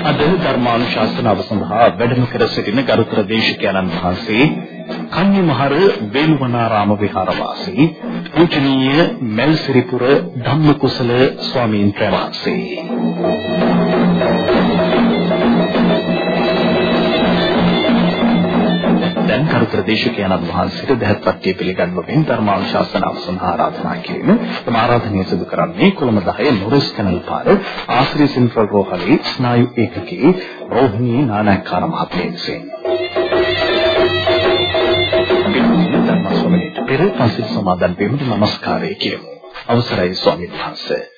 අද ධර්මානුශාසනාව සඳහා වැඩම කර සිටින ගරුතර දේශකයන්න් වහන්සේ කන්‍යමහර වේළුවනාරාම විහාරවාසී පූජනීය මෙල්සිරිපුර ධම්මකුසල ස්වාමීන් වහන්සේ. දැන් කරුතර දේශකයන්න් වහන්සේට දහත්පත්‍ය පිළිගන්වමින් ධර්මානුශාසනාව සඳහා ආරාධනා කිරීම තම ආරාධනය සිදු කරන්නේ කොළඹ 10 නොරිස් කැනල් පාර ආශ්‍රී සෙන්ට්‍රල් රෝහලේ ස්නායු ඒකකයේ රෝහිණී නානායක්කාර මහත්මිය විසින්. ධර්මස්වමනේට පෙර පන්සිල් සමාදන් වීමට নমස්කාරය කියමු. අවසරයි ස්වාමීන් වහන්සේ.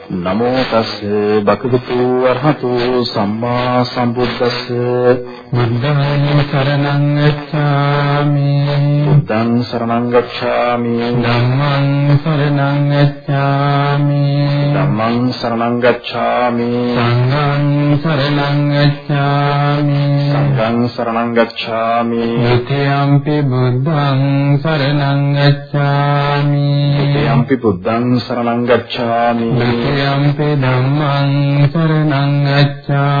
නමෝ තස් භගවතු අරහතු සම්මා සම්බුද්දස්ස. බුද්ධං සරණං ගච්ඡාමි. බුද්ධං සරණං ගච්ඡාමි. ධම්මං සරණං ගච්ඡාමි. ධම්මං සරණං ගච්ඡාමි. සංඝං සරණං ගච්ඡාමි. සංඝං සරණං ගච්ඡාමි. ဒ ුතියම්පි බුද්ධං සරණං ගච්ඡාමි. ဒ ුතියම්පි බුද්ධං සරණං ගච්ඡාමි යම්පි ධම්මං සරණං ගච්ඡාමි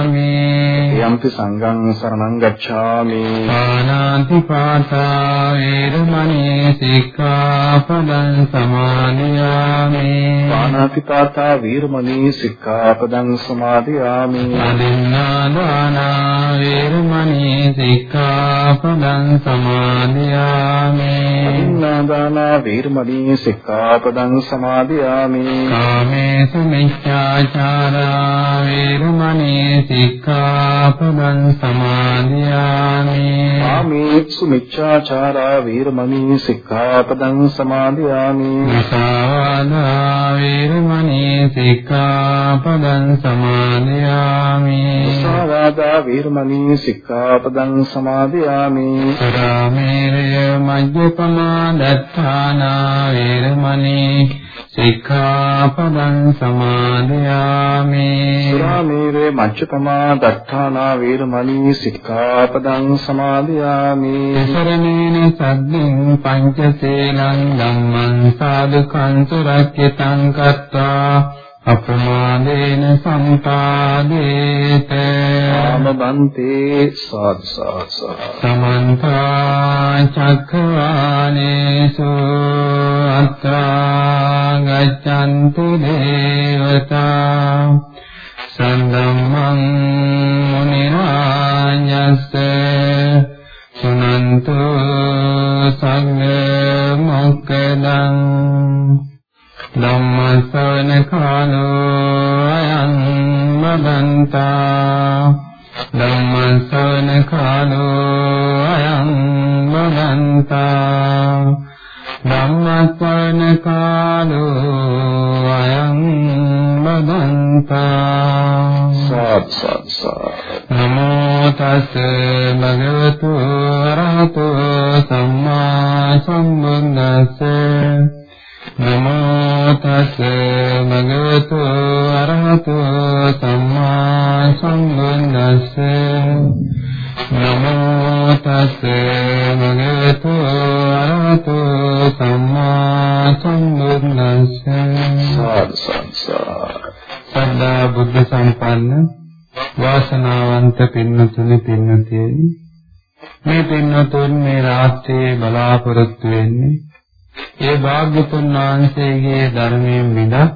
යම්පි සංඝං සරණං ගච්ඡාමි. පානාති පාතා වේරමණී සික්ඛාපදං සමාදියාමි. පානාති පාතා වීරමණී සික්ඛාපදං සමාදියාමි. අදින්නා දානා වේරමණී සික්ඛාපදං සමාදියාමි. අදින්නා දානා වීරමණී සික්ඛාපදං සමාදියාමි. කාමේසු මිච්ඡාචාරා වේරමණී සික්ඛාපදං සමාදියාමි කාමේසු මිච්ඡාචාරා වීරමණී සික්ඛාපදං සමාදියාමි මුසාවාදා වේරමණී සික්ඛාපදං සමාදියාමි සාවාදා වීරමණී සික්ඛාපදං සමාදියාමි සරාමේරය මජ්ජපමා දත්තානා වේරමණී සික්ඛාපදං සමාදියාමි। සුරාමේරේ මච්චපමා දත්තානා වීරමණී සික්ඛාපදං සමාදියාමි। සරණේන සද්දින් පංචශීලං ධම්මං සාදුකං සුරක්ෂිතං කତ୍වා අප්‍රමාදේන සම්පාදේත ආමබන්තේ සාදු සාදු සමන්ත චක්ඛවානේසු අත්‍රා ගච්ඡන්තු දේවතා සම්ධම්මං මුනි රාජස්ස සුනන්තු සංඝ මොක්කදං ධම්මසවන කාලෝ අයං මදන්තා. ධම්මසවන කාලෝ අයං මදන්තා. ධම්මසවන කාලෝ අයං මදන්තා. සාදු සාදු සාදු. නමෝ තස් භගවතු අරහතෝ සම්මා සම්බුද්දස්ස නමෝ තස් භගවතු අරහතෝ සම්මා සම්බුද්දස්ස නමෝ තස් භගවතු අරහතෝ සම්මා සම්බුද්දස්ස සාදු සාදු බුද්ධ සම්පන්න වාසනාවන්ත පින්නතුනි පින්නතියනි. මේ පින්නතුන් මේ රාත්‍රියේ බලාපොරොත්තු වෙන්නේ ඒ භාග්‍යතුන් වහන්සේගේ ධර්මයෙන් විඳා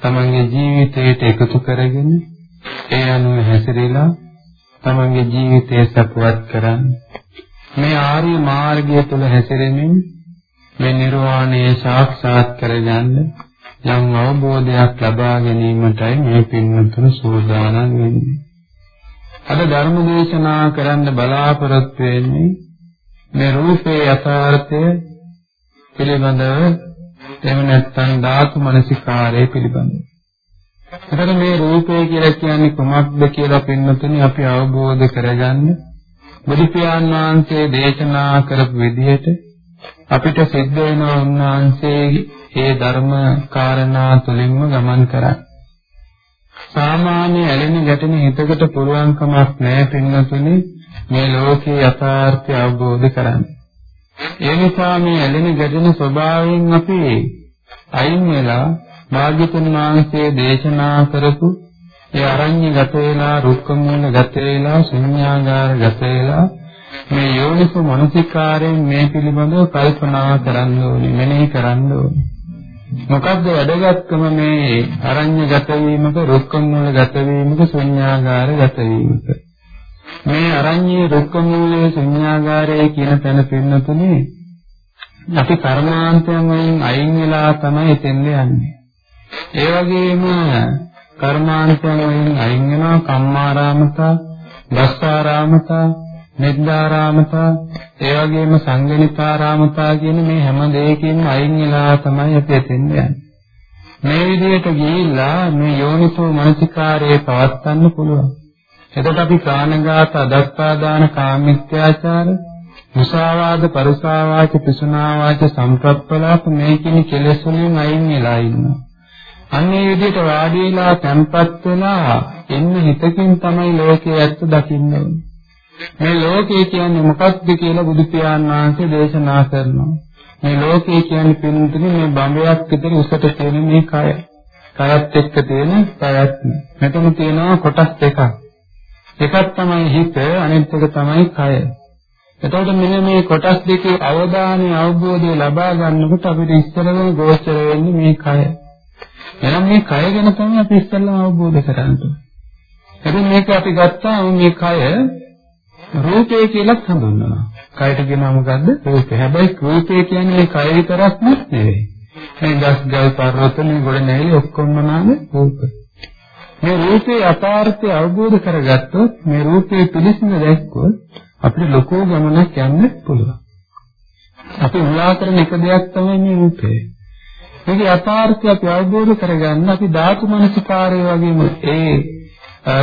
තමන්ගේ ජීවිතයට එකතු කරගෙන ඒ අනුව හැසිරෙලා තමන්ගේ ජීවිතය සපුවත් කරන්න මේ ආර්ය මාර්ගය තුල හැසිරෙමින් මේ නිර්වාණය සාක්ෂාත් කරගන්න යම් අවබෝධයක් ලබා ගැනීමටයි මේ පින්වතුන් සූදානම් වෙන්නේ. අද ධර්ම දේශනා කරන්න බලාපොරොත්තු වෙන්නේ මේ රූපේ යථාර්ථය පිළිබඳව එහෙම නැත්නම් ධාතු මනසිකාරය පිළිබඳව. එතකොට මේ රූපය කියලා කියන්නේ කොමක්ද කියලා පින්නතුනි අපි අවබෝධ කරගන්න බුදු පියාණන් වහන්සේ දේශනා කරපු විදිහට අපිට සිද්ධ වෙනවා උන්වහන්සේගේ ධර්ම කාරණා තුලින්ම ගමන් කරන්න. සාමාන්‍ය ඇලෙන ගැටෙන හිතකට පුළුවන් කමක් නැහැ පින්නතුනි මේ ලෝකේ යථාර්ථය අවබෝධ කරගන්න. ඒ නිසා මේ ඇලෙන ගැටෙන ස්වභාවයෙන් අපි අයින් වෙලා භාග්‍යතුන් වහන්සේ දේශනා කරපු ඒ අරඤ්‍ය ගත වෙලා රුක්ක මූල ගත වෙලා ශුන්‍යාගාර ගත වෙලා මේ යෝනිසෝ මනසිකාරයෙන් මේ පිළිබඳව කල්පනා කරන්න ඕනේ මෙනෙහි කරන්න ඕනේ. මොකද්ද වැදගත්කම මේ අරඤ්‍ය ගත වීමක රුක්ක මූල ගත වීමක ශුන්‍යාගාර ගත වීමක? මේ අරඤ්‍ය රුක්ක මූලයේ ශුන්‍යාගාරයේ කියන තැන පින්නතුනේ අපි කර්මාන්තයන් වලින් අයින් වෙලා තමයි එතෙන්ද යන්නේ ඒ වගේම කර්මාන්තයන් වලින් අයින් වෙනවා කම්මාරාමතා, දස්සාරාමතා, නිද්දාරාමතා, ඒ වගේම සංගණිතාරාමතා කියන මේ හැම දෙයකින්ම අයින් වෙලා තමයි අපි එතෙන් යන්නේ. මේ විදිහට ගිහිල්ලා මේ යෝනිසෝ මනසිකාරයේ පවත්වන්න පුළුවන්. එතකොට අපි ප්‍රාණඝාත, අදත්තාදාන, කාමිත්‍යාචාර, මුසාවාද, පරුසාවාච, පිසුනාවාච, සම්ප්‍රප්පලාප මේ කියන කෙලෙස් වලින් අයින් වෙලා ඉන්නවා. අන්නේ විදිහට වාඩි වෙලා තැම්පත් වෙලා ඉන්න හිතකින් තමයි ලෝකයේ ඇත්ත දකින්න ඕනේ. මේ ලෝකය කියන්නේ මොකක්ද කියලා බුදු පියාණන් වහන්සේ දේශනා කරනවා. මේ ලෝකය කියන්නේ පින්තුනේ මේ බඹයක් විතර උසට තියෙන මේ කය. කයත් එක්ක තියෙන පැවැත්ම. මෙතන තියෙනවා කොටස් දෙකක්. එකක් තමයි හිත අනිත් එක තමයි කය. එතකොට මෙන්න මේ කොටස් දෙකේ අවධානය අවබෝධය ලබා ගන්නකොට අපිට ඉස්සරවම ගෝචර වෙන්නේ මේ කය. එහෙනම් මේ කය ගැන තමයි අපි ඉස්සෙල්ලා අවබෝධ කරගන්න. එතකොට මේක අපි ගත්තා මේ කය රූපය කියලා හඳුන්වනවා. කයට කියනවා මොකද්ද? රූපය. හැබැයි රූපය කියන්නේ මේ කය විතරක් නෙවෙයි. මේ ගස් ගල් පර්වත මේ ගොඩ නැහිලි ඔක්කොම නාම රූප. මේ රූපේ යථාර්ථය අවබෝධ කරගත්තොත් මේ රූපේ පිළිසින දැක්කොත් අපිට ලොකෝ ගමනක් යන්න පුළුවන්. අපි උලා කරන එක දෙයක් තමයි මේ රූපය. මේක යථාර්ථය අපි අවබෝධ කරගන්න අපි ධාතු මනසිකාරය වගේම ඒ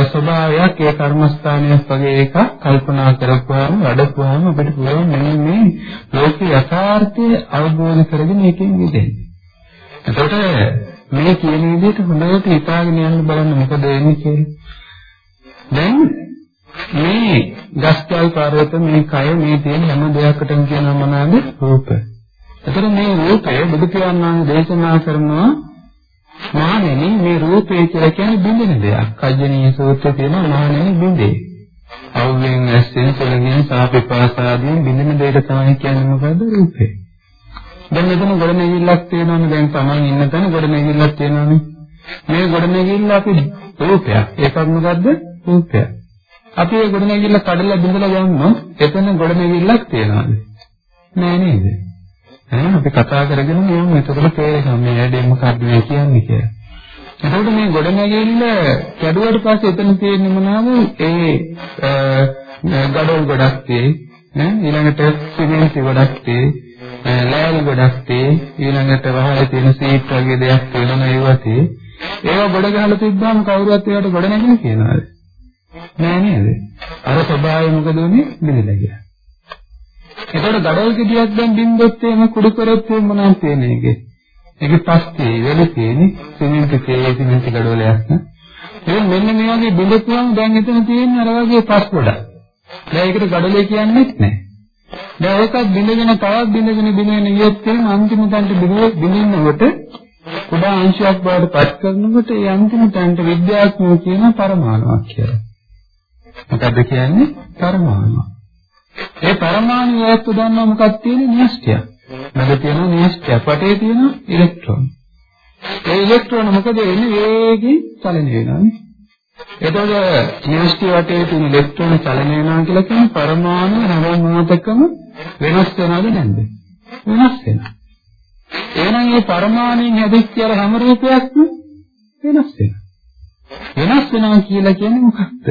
ස්වභාවයක් ඒ කර්මස්ථානයක් වගේ එක කල්පනා කරපුවාම වැඩපුවාම අපිට පුළුවන් මෙන්න මේ ලෝකේ යථාර්ථය අවබෝධ කරගෙන ඒකෙන් මිදෙන්න. එතකොට මේ කියන විදිහට හොඳට හිතාගෙන යන්න බලන්න මොකද වෙන්නේ කියලා. දැන් මේ ගස්කල් පර්වත මේ කය මේ තියෙන හැම දෙයකටම කියනවා මොනවාද? රූප. එතකොට මේ රූපය බුදු පියාණන් දේශනා කරනවා මහණෙනි මේ රූපය කියලා කියන්නේ බින්දෙන දෙයක්. කජ්ජනීය සූත්‍රයේ තියෙන මහණෙනි බින්දේ. අවුෙන් ඇස්සෙන් සලගෙන සාපේපාසාදීන් බින්දෙන දෙයට තමයි කියන්නේ මොකද්ද රූපේ. දැන් මෙතන ගොඩනැගිල්ලක් තියෙනවනේ දැන් Taman ඉන්න තැන ගොඩනැගිල්ලක් තියෙනවනේ. මේ ගොඩනැගිල්ල අපි රූපයක්. ඒකක් මොකද්ද? රූපයක්. අපි ඒ ගොඩනැගිල්ල කඩලා බිඳලා ගන්නොත් එතන ගොඩනැගිල්ලක් තියෙනවද? නෑ නේද? ඈ අපි කතා කරගෙන යමු එතකොට තේරෙනවා මේ වැඩේ මොකක්ද මේ කියන්නේ කියලා. එතකොට මේ ගොඩනැගිල්ල කැඩුවට පස්සේ එතන තියෙන්නේ මොනවාද? ඒ ගඩොල් ගොඩක් tie ඈ ඊළඟට සිමෙන්ති ගොඩක් tie ලෑලි ගොඩක් tie ඊළඟට වහලේ තියෙන සීට් වගේ දෙයක් තියෙනවා ඒවා tie ඒවා ගොඩ ගහලා තිබ්බාම කවුරුත් ඒවට ගොඩ නැගින කියනවාද? නෑ නේද? අර ස්වභාවය මොකද උනේ? බිඳලා ගියා. එතකොට ගඩොල් ගෙඩියක් දැන් බින්දොත් එහෙම කුඩු කරොත් එහෙම මොනවද තියෙන්නේ ඒකේ? ඒකේ පස්සේ වෙල තියෙන්නේ සිමෙන්ති තේ සිමෙන්ති ගඩොලයක් නේ. ඒ මෙන්න මේ වගේ බින්දුවාම දැන් එතන තියෙන්නේ අර වගේ පස් ගොඩක්. දැන් ඒකට ගඩොලේ කියන්නේ නැහැ. දැන් ඒකත් බින්දගෙන තවත් බින්දගෙන බින්දගෙන ගියොත් තියෙන අන්තිම තැනට බින්දිනකොට කුඩා අංශයක් බවට පත් කරනකොට ඒ අන්තිම තැනට විද්‍යාත්මක කියන පරමාණුවක් කියලා. මොකද්ද කියන්නේ? පරමාණුවක්. ඒ පරමාණු වස්තු දන්නවා මොකක්ද තියෙන්නේ න්‍යෂ්ටිය. මැද තියෙන න්‍යෂ්ටිය. පටේ තියෙන ඉලෙක්ට්‍රෝන. ඒ ඉලෙක්ට්‍රෝන මොකද වෙන්නේ? වේගයෙන් චලනය වෙනවානේ. එතකොට න්‍යෂ්ටිය වටේ තියෙන ඉලෙක්ට්‍රෝන චලනය වෙනවා කියලා කියන්නේ පරමාණු හැම මොහොතකම වෙනස් වෙනවද නැද්ද? වෙනස් වෙනවා. එහෙනම් මේ පරමාණුන් හැදිච්ච අර හැම රූපයක්ම වෙනස් වෙනවා. වෙනස් වෙනවා කියලා කියන්නේ මොකක්ද?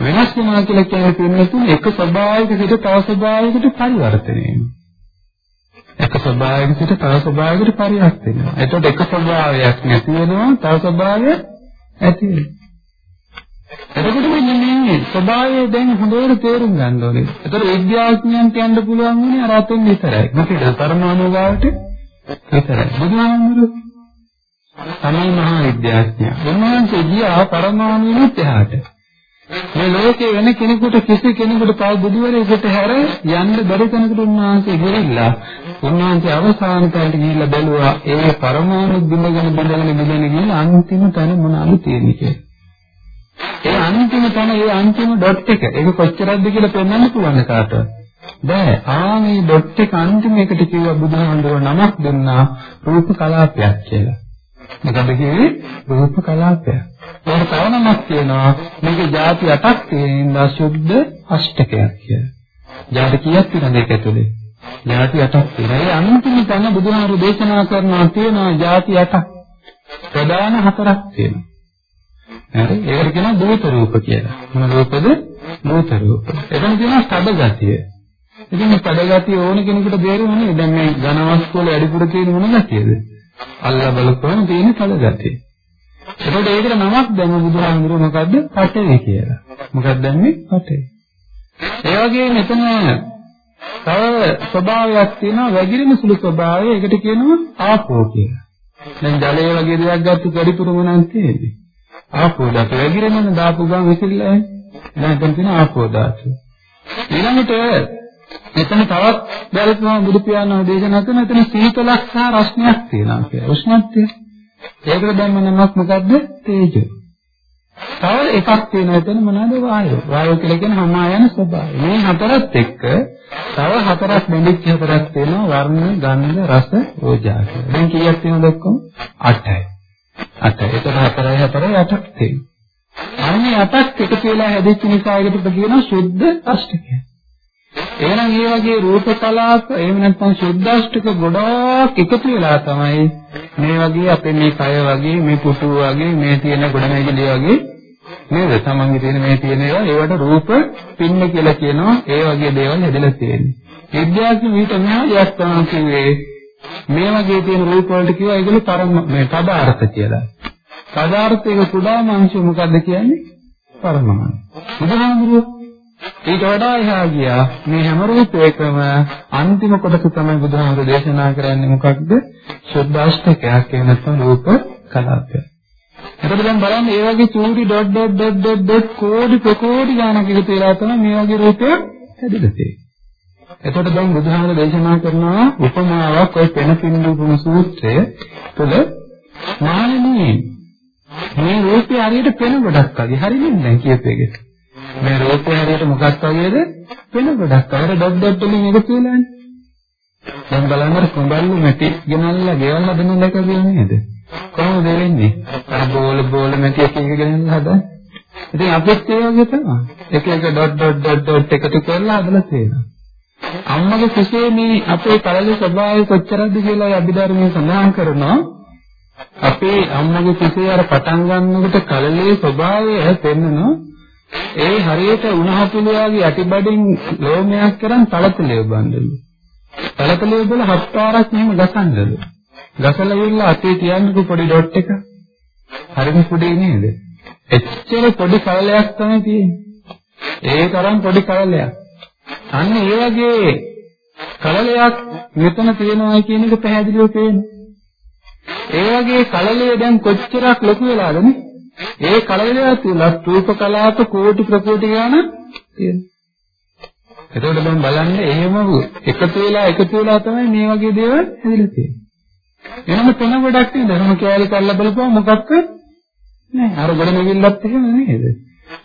වෙනස් වෙනවා කියලා කියන්නේ පින්නතුන් එක ස්වභාවයක සිට තව ස්වභාවයකට පරිවර්තනය වෙනවා. එක ස්වභාවයක සිට තව ස්වභාවයකට පරිවර්තනය වෙනවා. එතකොට එක ස්වභාවයක් නැති වෙනවා තව ස්වභාවයක් ඇති වෙනවා. එතකොට මෙන්න මේ ස්වභාවය දැන් හොඳට තේරුම් ගන්න ඕනේ. එතකොට විද්‍යාඥයන් කියන්න පුළුවන් වුණේ අර අතෙන් විතරයි. මොකද පරමාණු ගාවට විතරයි. බුදුහාමුදුරුවෝ තමයි මහා විද්‍යාඥයා. උන්වහන්සේ ගියා පරමාණුවෙත් එහාට. මේ ලෝකේ වෙන කෙනෙකුට කිසි කෙනෙකුට තව බුදුවරයෙකුට හැර යන්න බැරි තැනකට උන්වහන්සේ ගිහිල්ලා උන්වහන්සේ අවසාන තැනට ගිහිල්ලා බැලුවා ඒ පරමාණු බිඳගෙන බිඳගෙන බිඳගෙන ගිහින් අන්තිම තැන මොනවද තියෙන්නේ කියලා. ඒ අන්තිම තැන ඒ අන්තිම ඩොට් එක. ඒක කොච්චරක්ද කියලා පෙන්වන්න පුළුවන් කාට? බෑ. ආ මේ ඩොට් එක අන්තිම එකට කිව්ව බුදුහාමුදුරුවෝ නමක් දුන්නා රූප කලාපයක් කියලා. මොකද කිව්වේ? රූප කලාපයක්. ඒකට තව නමක් කියනවා. මේකේ ಜಾති 8ක් තියෙන අසුද්ධ අෂ්ටකයක් කියලා. ජාති කීයක් තියෙනද ඒක ඇතුලේ? ජාති 8ක් තියෙනවා. ඒ අන්තිම තැන බුදුහාමුදුරුවෝ දේශනා කරනවා තියෙනවා ජාති 8ක් ප්‍රධාන හතරක් තියෙනවා. හරි ඒකට කියනවා භූත රූප කියලා. මොන රූපද? භූත රූප. එතන තියෙනවා ස්තබ ගතිය. ඉතින් මේ ස්තබ ගතිය ඕන කෙනෙකුට බේරෙන්නේ දැන් මේ ඝනවස්තු වල අඩිපුර තියෙන මොන ගතියද? අල්ලා බලපුවම තියෙන ස්තබ ගතිය. ඒකට ඒකට නමක් දැන් බුදුහාමුදුරුවෝ මොකද්ද? පඨවි කියලා. මොකක්ද දැන්නේ? පඨවි. ඒ වගේ මෙතන තව ස්වභාවයක් තියෙනවා වැగిරෙන සුළු ස්වභාවය. ඒකට කියනවා ආපෝ කියලා. දැන් ජලය වගේ දෙයක් ගත්ත පරිපූර්ණ මොනවද තියෙන්නේ? ආපෝ ධාතු වැగిරෙනවනේ දාපු ගමන් විසිරලා දැන් එතන තියෙන ආපෝ ධාතු ඊළඟට එතන තවත් බැලුවම බුදු පියාණන් දේශනා කරන එතන සීතලක් සහ රස්නයක් තියෙනවා කියලා. උෂ්ණත්වය ඒකට දැන් මොනවක් මොකද්ද? තේජෝ. තව එකක් තියෙනවා එතන මොනවද? වායෝ. වායෝ කියලා කියන හමායන ස්වභාවය. මේ හතරත් එක්ක තව හතරක් බෙඳිච්ච හතරක් තියෙනවා වර්ණ ගන්ධ රස ඕජා කියලා. දැන් කීයක් තියෙනවද ඔක්කොම? 8යි අටයි. ඒක හතරයි හතරයි අටක් තියෙනවා. අන්නේ අටක් එකතු වෙලා හැදිච්ච නිසා ඒකට කියනවා සුද්ධ අෂ්ටකය. එහෙනම් මේ වගේ රූප කලාප එහෙම නැත්නම් සුද්ධ අෂ්ටක ගොඩාක් එකතු වෙලා තමයි මේ වගේ අපේ මේ කය වගේ මේ පුටු වගේ මේ තියෙන ගොඩනැගිලි වගේ නේද? තමන්ගේ තියෙන මේ තියෙන ඒවා ඒවට රූප පින්න කියලා කියනවා. ඒ වගේ දේවල් හැදලා තියෙන්නේ. විද්‍යාඥ විත මෙහා දෙයක් තමයි කිව්වේ මේ වගේ තියෙන රූප වලට කියවා ඒගොල්ලෝ පරම මේ පදාර්ථ කියලා. පදාර්ථයක කුඩාම අංශය මොකද්ද කියන්නේ? පරමාණු. බුදුහාමුදුරුවෝ ඊට වඩා එහා ගියා මේ හැම රූපයකම අන්තිම කොටස තමයි බුදුහාමුදුරුවෝ දේශනා කරන්නේ මොකක්ද? සුද්ධාෂ්ටකයක් එහෙම නැත්නම් රූප කලාපය. එතකොට දැන් බලන්න මේ වගේ චූටි dot dot dot dot dot කෝටි ප්‍රකෝටි ගානක එකතු වෙලා තමයි මේ වගේ රූපයක් හැදෙලා තියෙන්නේ. එතකොට දැන් බුදුහාමර දේශනා කරනවා උපමාවක් ඔය පෙන පින්දුපම සූත්‍රය තුළ මානනී මේ රූපය හරියට පෙන ගොඩක් වගේ හරියන්නේ නැහැ කියප එකට. මේ රූපය හරියට මොකක් වගේද? පෙන ගොඩක්. අර ඩොට් ඩොට් වලින් එකතු වෙලානේ. දැන් බලන්න කුඹල්ලු මැටි ගෙනල්ලා ගෙවල් හදන දැකලා නේද? කොහොමද වෙන්නේ? අර බෝල බෝල මැටි එක එක ගෙනල්ලා හදන්නේ. ඉතින් අපිත් ඒ වගේ තමයි. එක එක ඩොට් ඩොට් ඩොට් ඩොට් එකතු කරලා හදලා තියෙනවා. අම්මගේ කුසේ මේ අපේ කලලේ ස්වභාවය කොච්චරද කියලා අභිධර්මයේ සඳහන් කරනවා. අපේ අම්මගේ කුසේ අර පටන් ගන්නකොට කලලේ ස්වභාවය පෙන්නනවා. ඒ හරියට උණහපුලියාගේ යටිබඩින් ලෝමයක් කරන් තලතලේ බඳලු. තලතලේ වල හත් පාරක් මෙහෙම ගසන්නලු. ගසලා ඉන්න අතේ තියන්නකෝ පොඩි ඩොට් එක. හරිම පොඩි නේද? එච්චර පොඩි කලලයක් තමයි තියෙන්නේ. ඒ තරම් පොඩි කලලයක්. අන්න ඒ වගේ කලලයක් මෙතන තියෙනවා කියන එක පැහැදිලිව පේනවා. ඒ වගේ කලලය දැන් කොච්චරක් ලොකු වෙලාද නේ? ඒ කලලය තුල රූප කලාප කෝටි ප්‍රකෝටි ගාන තියෙනවා. එතකොට දැන් බලන්න එහෙම එකතු වෙලා එකතු වෙලා තමයි මේ වගේ දේවල් හැදිලා තියෙන්නේ. එනම තන ගොඩක් තියෙන ධර්ම කැලේ කරලා බලපුවා මොකක්ද? නෑ අර ගොඩ නෙගිල්ලත් එහෙම නේද?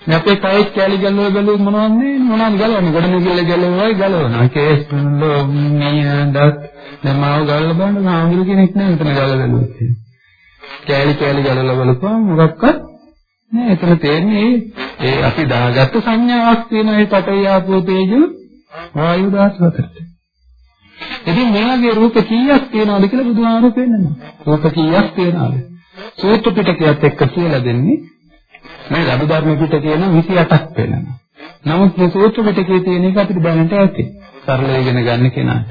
මේ අපේ කයෙත් කැලි ගල්වල බැලුවොත් මොනවද මේ මොනවද ගලවන්නේ? ගොඩ නෙගිල්ල ගලවයි ගලවනවා. කේස් ලෝමියදත් දැන් මාව ගලවලා බලන්න ආංගල කෙනෙක් නෑ මෙතන ගලවලා බැලුවොත් කැලි කැලි ගලවලා බලපුවම මොකක්වත් නෑ. එතන තේන්නේ ඒ අපි දාගත්ත සංඥාවක් තියෙන ඒ පටවිය ආපෝ තේජෝ වායු දාස් හතරට. ඉතින් මේ වගේ රූප කීයක් තියෙනවද කියලා බුදුහාමුදුරු පෙන්නනවා. රූප කීයක් තියෙනවද? සූත්‍ර පිටකයත් එක්ක කියලා දෙන්නේ මේ ලබු ධර්ම පිටකේ නම් 28ක් වෙනවා. නමුත් මේ සූත්‍ර පිටකේ තියෙන එක අපිට දැනට ඇති. සරල ඉගෙන ගන්න කෙනාට.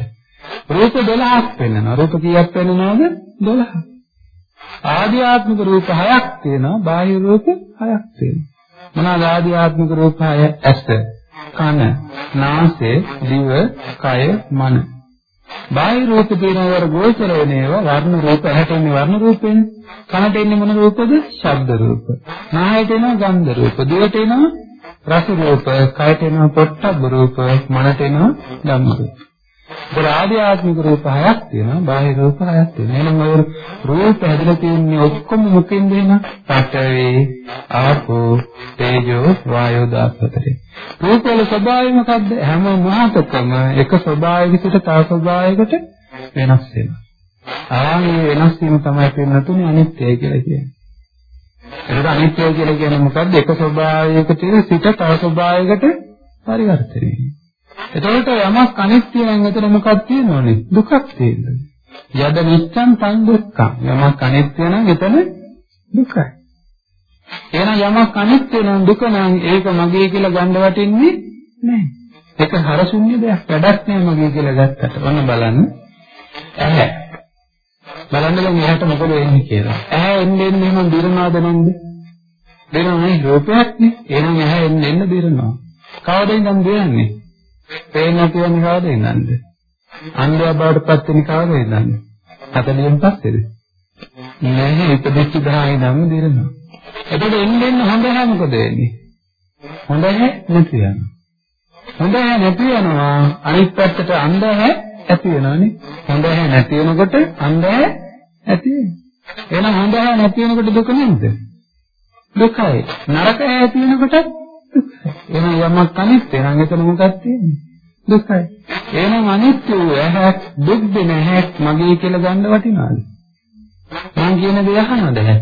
රූප 12ක් වෙනවා. රූප කීයක් වෙනවද? 12ක්. ආධ්‍යාත්මික රූප 6ක් තියෙනවා. බාහිර රූප 6ක් තියෙනවා. මොනවාද ආධ්‍යාත්මික රූප 6? ඇස, කන, නාසය, දිව, කය, මන. බාහිර රූප තියෙනවර ගෝචර වෙන ඒවා වර්ණ රූප ඇහැට එන්නේ වර්ණ රූපෙන්නේ. කනට එන්නේ මොන රූපද? ශබ්ද රූප. නාහයට එනවා ගන්ධ රූප. දිවට එනවා රස රූප. කයට එනවා පොට්ටබ්බ රූප. මනට එනවා ධම්ම රූප. ඒක ආධ්‍යාත්මික රූප හයක් තියෙනවා බාහිර රූප හයක් තියෙනවා. එහෙනම් ඔය රූප හැදලා තියෙන්නේ ඔක්කොම මොකෙන්ද එන පඨවි ආපෝ තේජෝ වායෝ දාපතරේ රූප වල ස්වභාවය මොකද්ද? හැම මොහොතකම එක ස්වභාවයකට තව ස්වභාවයකට වෙනස් වෙනවා. ආන්නේ වෙනස් වීම තමයි පින්නතුනේ අනිත්‍යයි කියලා කියන්නේ. එතකොට අනිත්‍යයි කියලා කියන්නේ මොකද්ද? එක ස්වභාවයකට සිට තව ස්වභාවයකට පරිවර්තනය. වෙනවා එතකොට යමක් අනිත්‍ය නම් එතන මොකක්ද තියෙනවනේ? දුකක් තියෙනවා. යද නිච්ඡං තං දුක්ඛං. යමක් අනිත්‍ය නම් එතන දුකයි. එහෙනම් යමක් අනිත්‍ය නම් දුක නම් ඒක මගේ කියලා ගන්න වටින්නේ නැහැ. ඒක හරසුන්නේ දෙයක්. වැඩක් නෑ මගේ කියලා ගත්තට. ඔන්න බලන්න. ඇහැ. බලන්න දැන් එහාට මොකද වෙන්නේ කියලා. ඇහැ එන්නේ එන්නේ මම දිරනවාද නැන්ද? දිරනනේ රූපයක් නේ. එහෙනම් ඇහැ එන්නේ එන්න දිරනවා. කවද ඉඳන් දිරන්නේ? පේන්නේ කියන්නේ කවද ඉඳන්ද? අන්ධයා බවට පත් වෙන්නේ කවද ඉඳන්ද? 40න් පස්සේද? නෑ ඉපදිච්ච දහයි නම් දිරනවා. එතකොට එන්නේ හොඳ හැ මොකද වෙන්නේ? හොඳ හැ නැති යනවා. හොඳ හැ නැති යනවා අනිත් පැත්තට අන්ධ හැ ඇති වෙනවනේ. හොඳ හැ නැති වෙනකොට අන්ධ හැ ඇති වෙනවා. එහෙනම් හොඳ හැ නැති වෙනකොට දුක නේද? දුකයි. නරක හැ ඇති වෙනකොට එහෙනම් යමක් අනිත්‍ය නම් එතන මොකක්ද තියෙන්නේ? දුකයි. එහෙනම් අනිත්‍ය වූ ඇහැ දුක් දෙන ඇහැ මගේ කියලා ගන්න වටිනවද? මං කියන දේ අහනවද ඇහැ?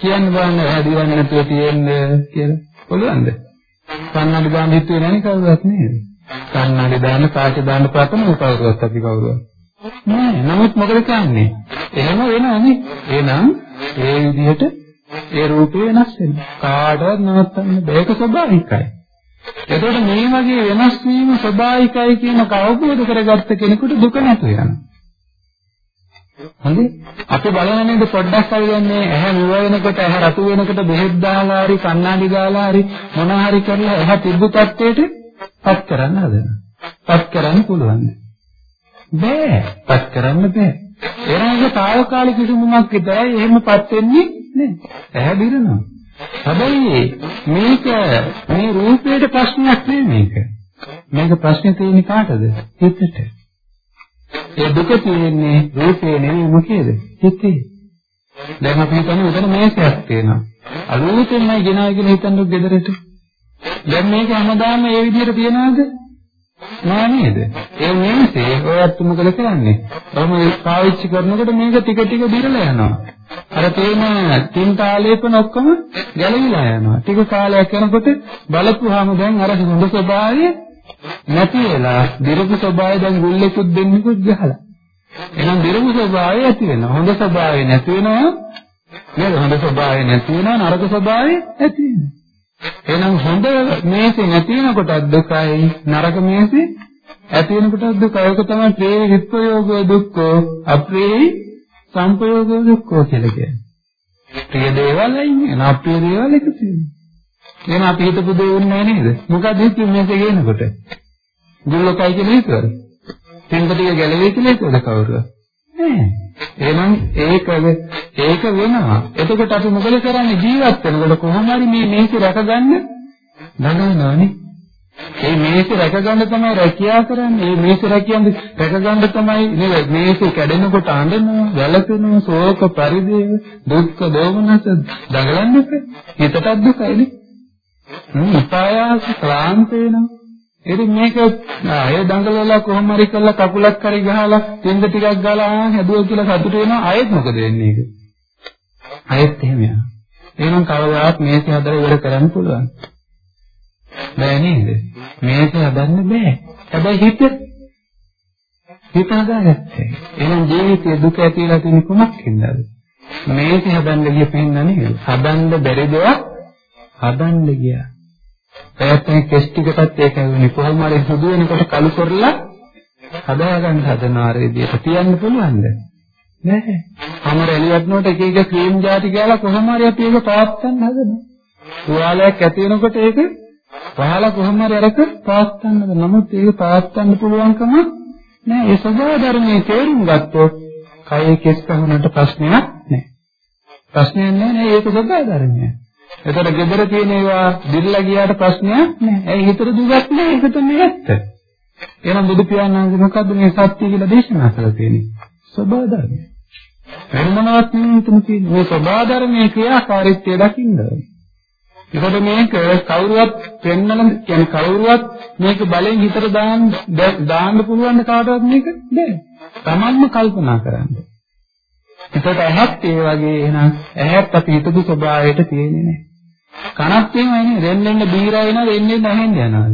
කියන්න බලන්න ඇහැ දිවන්නේ නැතුව තියෙන්නේ කියලා. පුළුවන්ද? කන්නඩි දාන්න හිතුවේ නැණි කවුරුවත් නේද? කන්නඩි දාන්න කාච දාන්න ප්‍රථම කවුරුවත් අපි කවුරුවත්. නෑ. නමුත් මොකද කියන්නේ? එහෙම වෙනවනේ. එහෙනම් ඒ විදිහට ඒ රූපේ වෙනස් වෙනවා. කාටවත් නවත්තන්න බෑ. ඒක ස්වභාවිකයි. එතකොට මේ වගේ වෙනස් වීම ස්වභාවිකයි කියන කවබෝධ කරගත්ත කෙනෙකුට දුක නැතු වෙනවා. හරි? අපි බලන නේද පොඩ්ඩක් හරියන්නේ ඇහැ මුව වෙනකොට ඇහැ රතු වෙනකොට බෙහෙත් දාලා හරි කණ්ණාඩි දාලා හරි මොන හරි කරලා ඇහැ තිබ්බු තත්ත්වයට පත් කරන්න හදනවා. පත් කරන්න පුළුවන්ද? බෑ. පත් කරන්න බෑ. එරාගේ తాවකාලික කිසිමක් විතරයි එහෙමපත් වෙන්නේ නෑ. ඇහැ දිරනවා. හැබැයි මේක මේ රූපේට ප්‍රශ්නයක් නෙමෙයි මේක. මේක ප්‍රශ්නේ තියෙන්නේ කාටද? හිතට. ඒ දුක තියෙන්නේ රූපේ නෙමෙයි මොකේද? හිතේ. දැන් අපි හිතන්නේ උදේට මේසයක් තියෙනවා. අලුතෙන්මයි ගෙනාගෙන හිතන්නේ ගෙදරට. දැන් මේක හැමදාම මේ විදිහට තියනවාද? නෑ නේද? ඒ මේසේ ඔයත් මොකද කරන්නේ? ඔහොම පාවිච්චි කරනකොට මේක ටික ටික දිරලා යනවා. අර තේන තින්ත ආලේපන ඔක්කොම ගැලවිලා යනවා. ටික කාලයක් යනකොට බලපුවාම දැන් අර හොඳ ස්වභාවය නැති වෙලා දිරපු ස්වභාවය දැන් ගුල්ලෙකුත් දෙන්නෙකුත් ගහලා. එහෙනම් දිරපු ස්වභාවය ඇති වෙනවා. හොඳ ස්වභාවය නැති වෙනවා. නේද? හොඳ ස්වභාවය නැති වෙනවා නරක ස්වභාවය ඇති වෙනවා. එහෙනම් හොඳ මේසේ නැති වෙනකොටත් දුකයි නරක මේසේ ඇති වෙනකොටත් දුකයි. ඒක තමයි ප්‍රේ විප්‍රයෝග දුක්ඛෝ අප්‍රේ සංපයෝග දුක්ඛෝ කියලා කියන්නේ. ප්‍රිය දේවල් අයින් අප්‍රිය දේවල් එකතු වෙනවා. එහෙනම් අපි හිතපු දේ වුණේ නේද? මොකද හිතුවේ මේක ගේනකොට? ගුල්ලකයි කියලා හිතුවද? තින්පටිය ගැලවේ කියලා හිතුවද කවුරුද? නෑ. එහෙනම් ඒක ඒක වෙනවා. එතකොට අපි මොකද කරන්නේ ජීවත් වෙනකොට කොහොම හරි මේ මේක රැකගන්න නගනවානේ. ඒ මේක රැකගන්න තමයි රැකියාව කරන්නේ. මේ මේක රැකියන්නේ රැකගන්න තමයි නේද? මේක කැඩෙනකොට අඬනවා, වැළපෙනවා, ශෝක පරිදේව, දුක්ඛ දෝමනස දඟලන්න එපා. හිතටත් දුකයිනේ. හ්ම්, උපායාස ක්ලාන්ත වෙනවා. ඉතින් මේක අය දඟලලා කොහොම හරි කරලා කකුලක් හරි ගහලා තින්ද ටිකක් ගාලා හැදුවා කියලා සතුට වෙනවා අයෙත් මොකද වෙන්නේ ඒක? අයෙත් එහෙම යනවා. එහෙනම් කවදාවත් මේක හදලා ඉවර කරන්න පුළුවන්. බෑ නේද? මේක හදන්න බෑ. හැබැයි හිත හිත හදාගත්තේ. එහෙනම් ජීවිතයේ දුක ඇතිලා තියෙන කොමක් හින්දාද? මේක හදන්න ගියපෙන්න නේද? හදන්න බැරි දෙයක් හදන්න ගියා. පැයකින් කෙස් ටිකටත් ඒක වෙන්නේ කොහොම හරි සුදු වෙනකොට කළු කරලා හදාගන්න හදන ආර විදියට තියන්න පුළුවන්ද? නැහැ. අමර එළියට නෝට එක එක ක්‍රීම් ಜಾති කියලා කොහොම හරි අපි ඒක පාස්සන්න හදනවා. තුවාලයක් ඇති වෙනකොට ඒක පහලා කොහොම හරි අරක පාස්සන්නද? නමුත් ඒක පාස්සන්න පුළුවන්කම නැහැ. ඒ ස්වභාව ධර්මයේ තේරුම් ගත්තොත් කයේ කෙස් කහුනට ප්‍රශ්නයක් නැහැ. ප්‍රශ්නයක් නැහැ ඒක ස්වභාව ධර්මයක්. එතකොට gedara තියෙන ඒවා දිල්ලා ගියාට ප්‍රශ්නයක් නැහැ. ඒ හිතට දුකක් නැහැ. ඒක තමයි ඇත්ත. එහෙනම් බුදු පියාණන් වහන්සේ මොකද්ද මේ සත්‍ය කියලා දේශනා කරලා තියෙන්නේ? ස්වභාව ධර්මය. වෙන මොනවත් නෙමෙයි එතන තියෙන්නේ. මේ ස්වභාව ධර්මයේ ක්‍රියාකාරීත්වය දකින්න ඕනේ. ඒකට මේක කවුරුවත් පෙන්නන කියන්නේ කවුරුවත් මේක බලෙන් හිතට දාන්න දාන්න පුළුවන් කාටවත් මේක බෑ. තමන්ම කල්පනා කරන්න. ඒකට ඇහත් ඒ වගේ එහෙනම් ඇහත් අපි හිතපු ස්වභාවයට තියෙන්නේ නැහැ. කනත් එහෙමයි නේ දෙන්නෙන්න බීරා වෙනවා දෙන්නෙන්න ඇහෙන්න යනවා.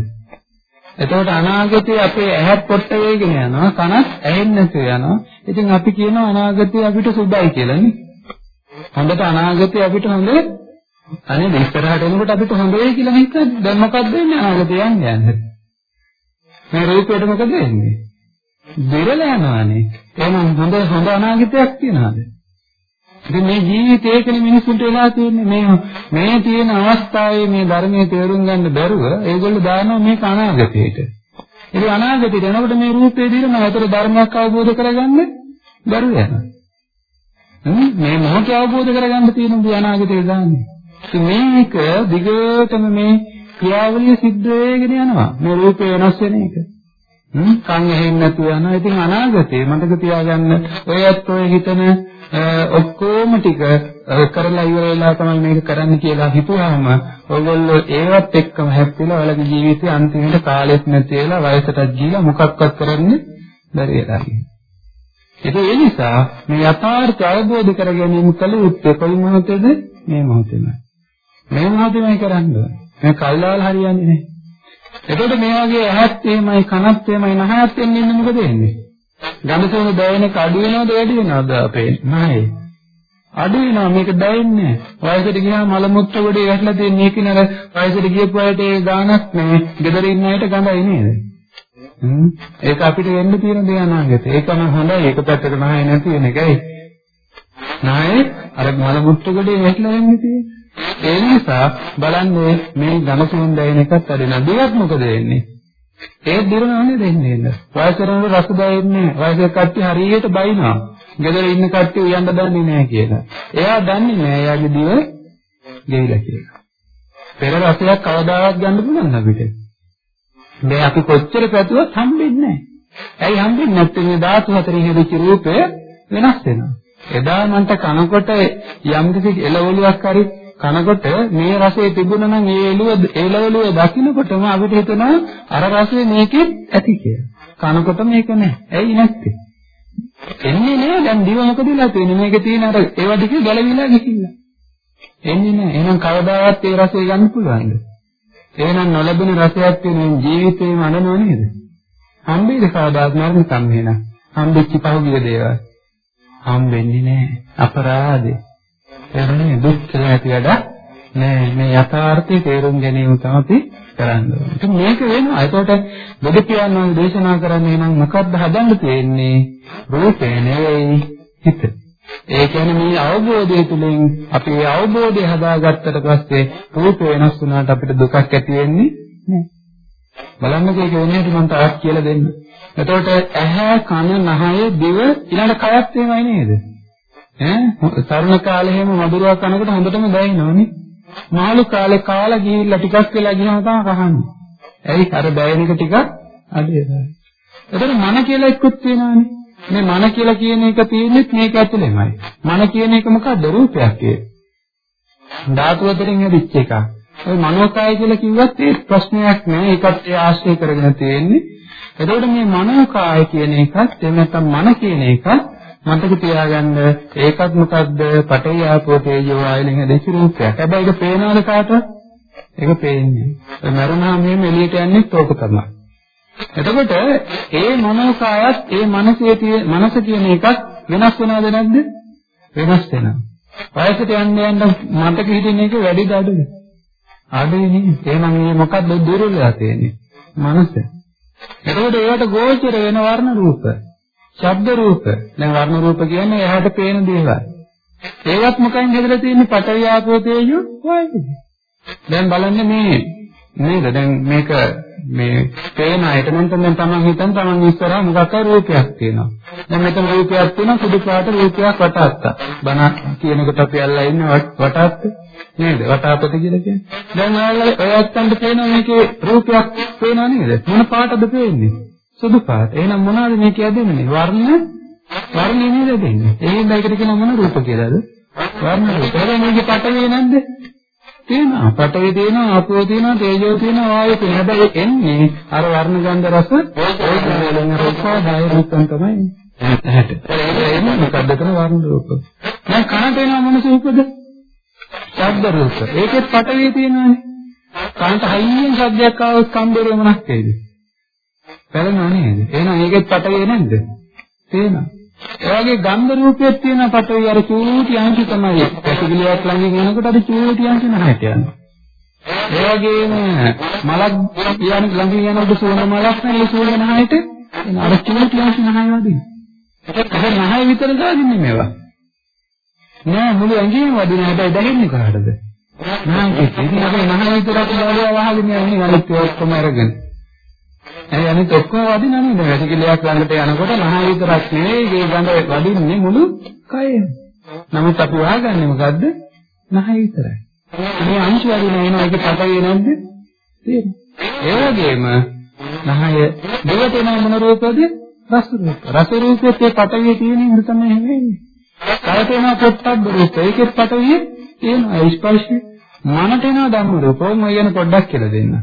එතකොට අනාගතේ අපේ ඇහත් පොට්ට වේගෙන යනවා කනත් ඇහෙන්නේ නැතුව යනවා. ඉතින් අපි කියනවා අනාගතේ අපිට සුබයි කියලා නේ. හොඳට අනාගතේ අපිට හොඳ අනේ ඉස්සරහට එනකොට අපිට හොඳ වෙයි කියලා හිතද්දි දැන් මොකක්ද වෙන්නේ අනාගතේ යන්නේ යන්නේ. මේ රූපයට මොකද වෙන්නේ? දෙරලා යනවානේ. එහෙනම් හොඳ හොඳ අනාගතයක් තියනවාද? ඉතින් මේ ජීවිතේකනේ මිනිස්සුන්ට වෙලා තියෙන්නේ මේ මේ තියෙන අවස්ථාවේ මේ ධර්මයේ තේරුම් ගන්න බැරුව ඒගොල්ලෝ දානවා මේක අනාගතයට. ඉතින් අනාගතයට එනකොට මේ රූපේ දිරනවා. ඒතර ධර්මයක් අවබෝධ කරගන්න බැරුව යනවා. මේ මොහොතේ අවබෝධ කරගන්න තියෙන දේ අනාගතේ දාන්නේ. ඉතින් මේක දිගටම මේ ක්‍රියාවලිය සිද්ධ වෙගෙන යනවා. මේ රූපේ වෙනස් වෙන එක. කන් ඇහෙන්නේ නැතුව යනවා. ඉතින් අනාගතේ මතක තියාගන්න ඔයත් ඔය හිතන ඔක්කොම ටික කරලා ඉවර වෙලා තමයි මේක කරන්න කියලා හිතුවාම ඔයගොල්ලෝ ඒවත් එක්කම හැප්පිලා ඔයාලගේ ජීවිතේ අන්තිමට කාලෙත් නැති වෙලා වයසටත් ගිහිලා මොකක්වත් කරන්න බැරි වෙලා ඉතින් ඒ නිසා මේ යථාර්ථය අවබෝධ කර ගැනීම කල යුත්තේ කොයි මොහොතේද මේ මොහොතේමයි. මේ මොහොතේමයි කරන්න ඕනේ. මේ කල්ලාල් හරියන්නේ නැහැ. එතකොට මේ වගේ ඇහත් එහෙමයි කනත් එහෙමයි නහයත් එන්නේ මොකද වෙන්නේ? ගඳසෝන දැවෙන කඩු වෙනවද වැඩි වෙනවද අපේ නහය? අඩු වෙනවා මේක දැවෙන්නේ වයසට ගියාම මල මුත්‍ර ගොඩේ වැටලා තියෙන මේක නර වයසට ගියපු අයට ඒ ගානක් නැහැ. ගෙදර ඉන්න අයට ගඳයි නේද? හ්ම් ඒක අපිට වෙන්න තියෙන දේ අනාගතේ. ඒක නම් හොඳයි. ඒක පැත්තක නහය නැති වෙන එකයි. නහය අර මල මුත්‍ර ගොඩේ වැටලා යන්නේ තියෙන්නේ. ඒ නිසා බලන්නේ මේ ඝනසුන් දැයින එකත් අදින දෙයක් මොකද වෙන්නේ? ඒ දිරනවනේ දෙන්නේ නේද? වයසරන රස දැනෙන්නේ වයසක කට්ටිය හරියට බයිනවා. ගෙදර ඉන්න කට්ටිය උයන්න දන්නේ නැහැ කියලා. එයා දන්නේ නැහැ එයාගේ දිව ගෙවිලා කියලා. පෙර රසයක් කවදාවත් ගන්න පුළුවන් අපිට. මේ අපි කොච්චර පැතුවත් හම්බෙන්නේ නැහැ. ඇයි හම්බෙන්නේ නැත්තේ මේ ධාතු හතරෙන් හැදිච්ච රූපය වෙනස් වෙනවා. එදා මන්ට කනකොට යම් කිසි එළවලුවක් හරි කනකොට මේ රසය තිබුණා නම් ඒ එළුව එළවලුව දකින්නකොටම අපිට හිතෙනවා අර රසය මේකෙත් ඇති කියලා. කනකොට මේක නැහැ. ඇයි නැත්තේ? එන්නේ නෑ දැන් දිව මොකද වෙලා තියෙන්නේ? මේකේ තියෙන අර ඒවා ටික ගැලවිලා ගිහිල්ලා. එන්නේ නෑ. එහෙනම් කවදාවත් ඒ රසය ගන්න පුළුවන්ද? එහෙනම් නොලැබෙන රසයක් තියෙන ජීවිතේම අනනව නේද? හම්බෙයිද කවදාවත් මරණ සම්මේන? හම්බෙච්ච පහුගිය දේවල්. හම්බෙන්නේ නෑ. අපරාධේ. එන්නේ දුක් කියලා ඇති වැඩක් නෑ මේ යථාර්ථය තේරුම් ගැනීම තමයි කරන්න ඕනේ. ඉතින් මේක වෙනවා. ඒකට බුදු පියාණන් දේශනා කරන්නේ නම් මොකද්ද හදන්න තියෙන්නේ? රූපේ නෙවෙයි හිත. ඒ කියන්නේ මේ අවබෝධය තුළින් අපි මේ අවබෝධය හදාගත්තට පස්සේ රූප වෙනස් වුණාට අපිට දුකක් ඇති වෙන්නේ නෑ. බලන්නකෝ ඒක වෙන්නේ මම තාක් කියලා දෙන්න. එතකොට ඇහැ කන නහය දිව ඊළඟ කයත් එහෙමයි නේද? ඈ තරුණ කාලේ හැම මధుරව කනකොට හොඳටම දැනෙනවනේ. මාළු කාලේ කාලා ගිහිල්ලා ටිකක් වෙලා ගියාම තමයි කහන්නේ. ඇයි අර දැනෙන එක ටිකක් අඩු වෙනවා. එතකොට මන කියලා එක්කුත් තියෙනවානේ. මේ මන කියලා කියන එක තියෙන්නේ මේක ඇතුළෙමයි. මන කියන එක මොකක්ද රූපයක් ඒ. ධාතු වලින් හැදිච්ච එකක්. ඔය මනෝකාය කියලා කිව්වත් ඒ ප්‍රශ්නයක් නෑ. ඒකත් ඒ ආශ්‍රය කරගෙන තියෙන්නේ. එතකොට මේ මනෝකාය කියන එකත් එහෙම නැත්නම් මන කියන එකත් මතක තියාගන්න ඒකත් මොකද්ද පඨවි ආපෝ තේජෝ ආයලෙන් හැදෙච්ච රූපයක්. හැබැයි ඒක පේනවද කාටවත්? ඒක පේන්නේ. ඒ මරුණාම එහෙම එළියට යන්නේ තෝක තමයි. එතකොට ඒ මනෝකායත් ඒ මනසේ තියෙන මනස කියන එකත් වෙනස් වෙනවද නැද්ද? වෙනස් වෙනවා. වයසට යන්න යන්න මතක හිටින එක වැඩිද අඩුද? අඩේනේ. එහෙනම් මේ මොකද්ද දුර්වලලා තියෙන්නේ? මනස. එතකොට ඒවට ගෝචර වෙන වර්ණ රූප, ශබ්ද රූප. දැන් වර්ණ රූප කියන්නේ එහාට පේන දේවල්. ඒවත් මොකෙන් හැදලා තියෙන්නේ? පඨවි ආපෝ තේජෝ වායු. දැන් බලන්න මේ නේද? දැන් මේක මේ පේන අයට නම් දැන් තමන් හිතන් තමන් ඉස්සරහා මොකක් හරි රූපයක් තියෙනවා. දැන් මෙතන රූපයක් තියෙනවා සුදු පාට රූපයක් වටාත්තා. බණ කියනකොට අපි අල්ලලා ඉන්නේ වටාත්ත නේද? වටාපත කියලා කියන්නේ. දැන් ඔයාලා ඔයත්තන්ට පේනවා මේකේ රූපයක් පේනවා නේද? මොන පාටද පේන්නේ? සුදු පාට. එහෙනම් මොනවද මේක යදෙන්නේ? වර්ණ වර්ණ නේද දෙන්නේ? එහෙනම් ඒකට කියන මොන රූප කියලාද? වර්ණ රූප. එහෙනම් මේකේ පටවේ නැද්ද? තියෙනවා. පඨවි තියෙනවා, ආපෝ තියෙනවා, තේජෝ තියෙනවා, වායෝ තියෙනවා. හැබැයි එන්නේ අර වර්ණ ගන්ධ රස ඕකවලින් රසාදාය රූපම් තමයි. ඇහැට. එන්නේ මොකද්ද කරන වර්ණ රූප. දැන් කනට එනවා මොන රූපද? ශබ්ද රූප. ඒකෙත් පඨවි තියෙනවානේ. කනට හයියෙන් ශබ්දයක් ආවොත් කම්බරේ මොනක් වෙයිද? පැලෙනව නේද? එහෙනම් ඒකෙත් පඨවි නැද්ද? තියෙනවා. ඒ වගේ ගන්ධ රූපයක් තියෙන පටවි අර චූටි අංශ තමයි. පැතිගිලියක් ළඟින් යනකොට අර චූටි අංශ නැහැට යනවා. ඒ වගේම මලක් කියන ළඟින් යනකොට සුවඳ මලක් නැහැ සුවඳ නැහැට අර චූටි අංශ නැහැ වදින. ඒක නැහැ විතර දාන්නේ මේවා. නෑ මුළු ඇඟේම වදින හැබැයි දැනෙන්නේ කාටද? නැහැ ඉතින් අපි නැහැ විතරක් දාලා වහගෙන යන්නේ අනිත් ඔක්කොම අරගෙන. ඇයි අනිත් ඔක්කොම වදිනා නේද? වැසිකිළියක් ළඟට යනකොට මහා විතරක් නෙවෙයි ඒ ගඳ වදින්නේ මුළු කයම. නමුත් අපි හොයාගන්නේ මොකද්ද? නැහැ විතරයි. මේ අංශ වදින එන එක පටවේ නැද්ද? තියෙනවා. ඒ වගේම නහය දෙවට එන මොන රූපද? රස රූප. රස රූපෙත් ඒ පටවේ තියෙන ඉඳ තමයි හැමෙන්නේ. කයට එන පොට්ටබ්බ රූප. ඒකෙත් පටවිය තියෙනවා. ස්පර්ශය. මනට එන ධම්ම රූප. ඔය ගැන පොඩ්ඩක් කියලා දෙන්න.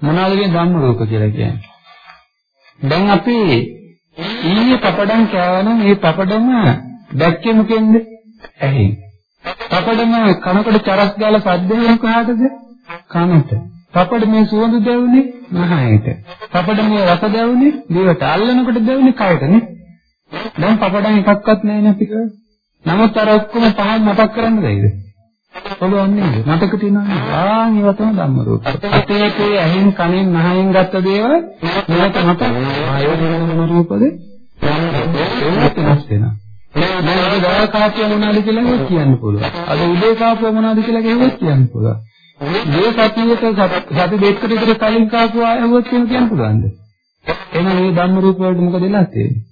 මොනවද මේ ධම්ම රූප කියලා කියන්නේ? දැන් අපි ඊයේ පපඩම් කෑවනම් මේ පපඩම දැක්කේ මොකෙන්ද? ඇහෙන්. පපඩම කනකොට චරස් ගාලා සද්ද වෙන කොහාටද? කනට. පපඩ මේ සුවඳ දැවුනේ නහයට. පපඩ මේ රස දැවුනේ දිවට. අල්ලනකොට දැවුනේ කයටනේ. දැන් පපඩම් එකක්වත් නැහැ නේ අපිට. නමුත් අර ඔක්කොම පහන් මතක් කරන්න බැයිද? පුළුවන් නේද? මතක තියෙනවා. ආන් ඒව තමයි ධම්ම රූප. අතේකේ ඇහෙන් කනෙන් නහයෙන් ගත්ත දේවල් මේක මත ආයෝජන මොන රූපද? ඒක වෙනස් වෙනවා. දැන් අද දවල් කාපිය මොනවද කියලා කියන්න පුළුවන්. අද උදේ කාපුව මොනවද කියලා කිව්වොත් කියන්න පුළුවන්. මේ සතියේක සති දෙකකට විතර කලින් කාපුව ආයවුවොත් කියන්න පුළුවන්ද? එහෙනම් මේ ධම්ම රූප වලට මොකද වෙලා තියෙන්නේ?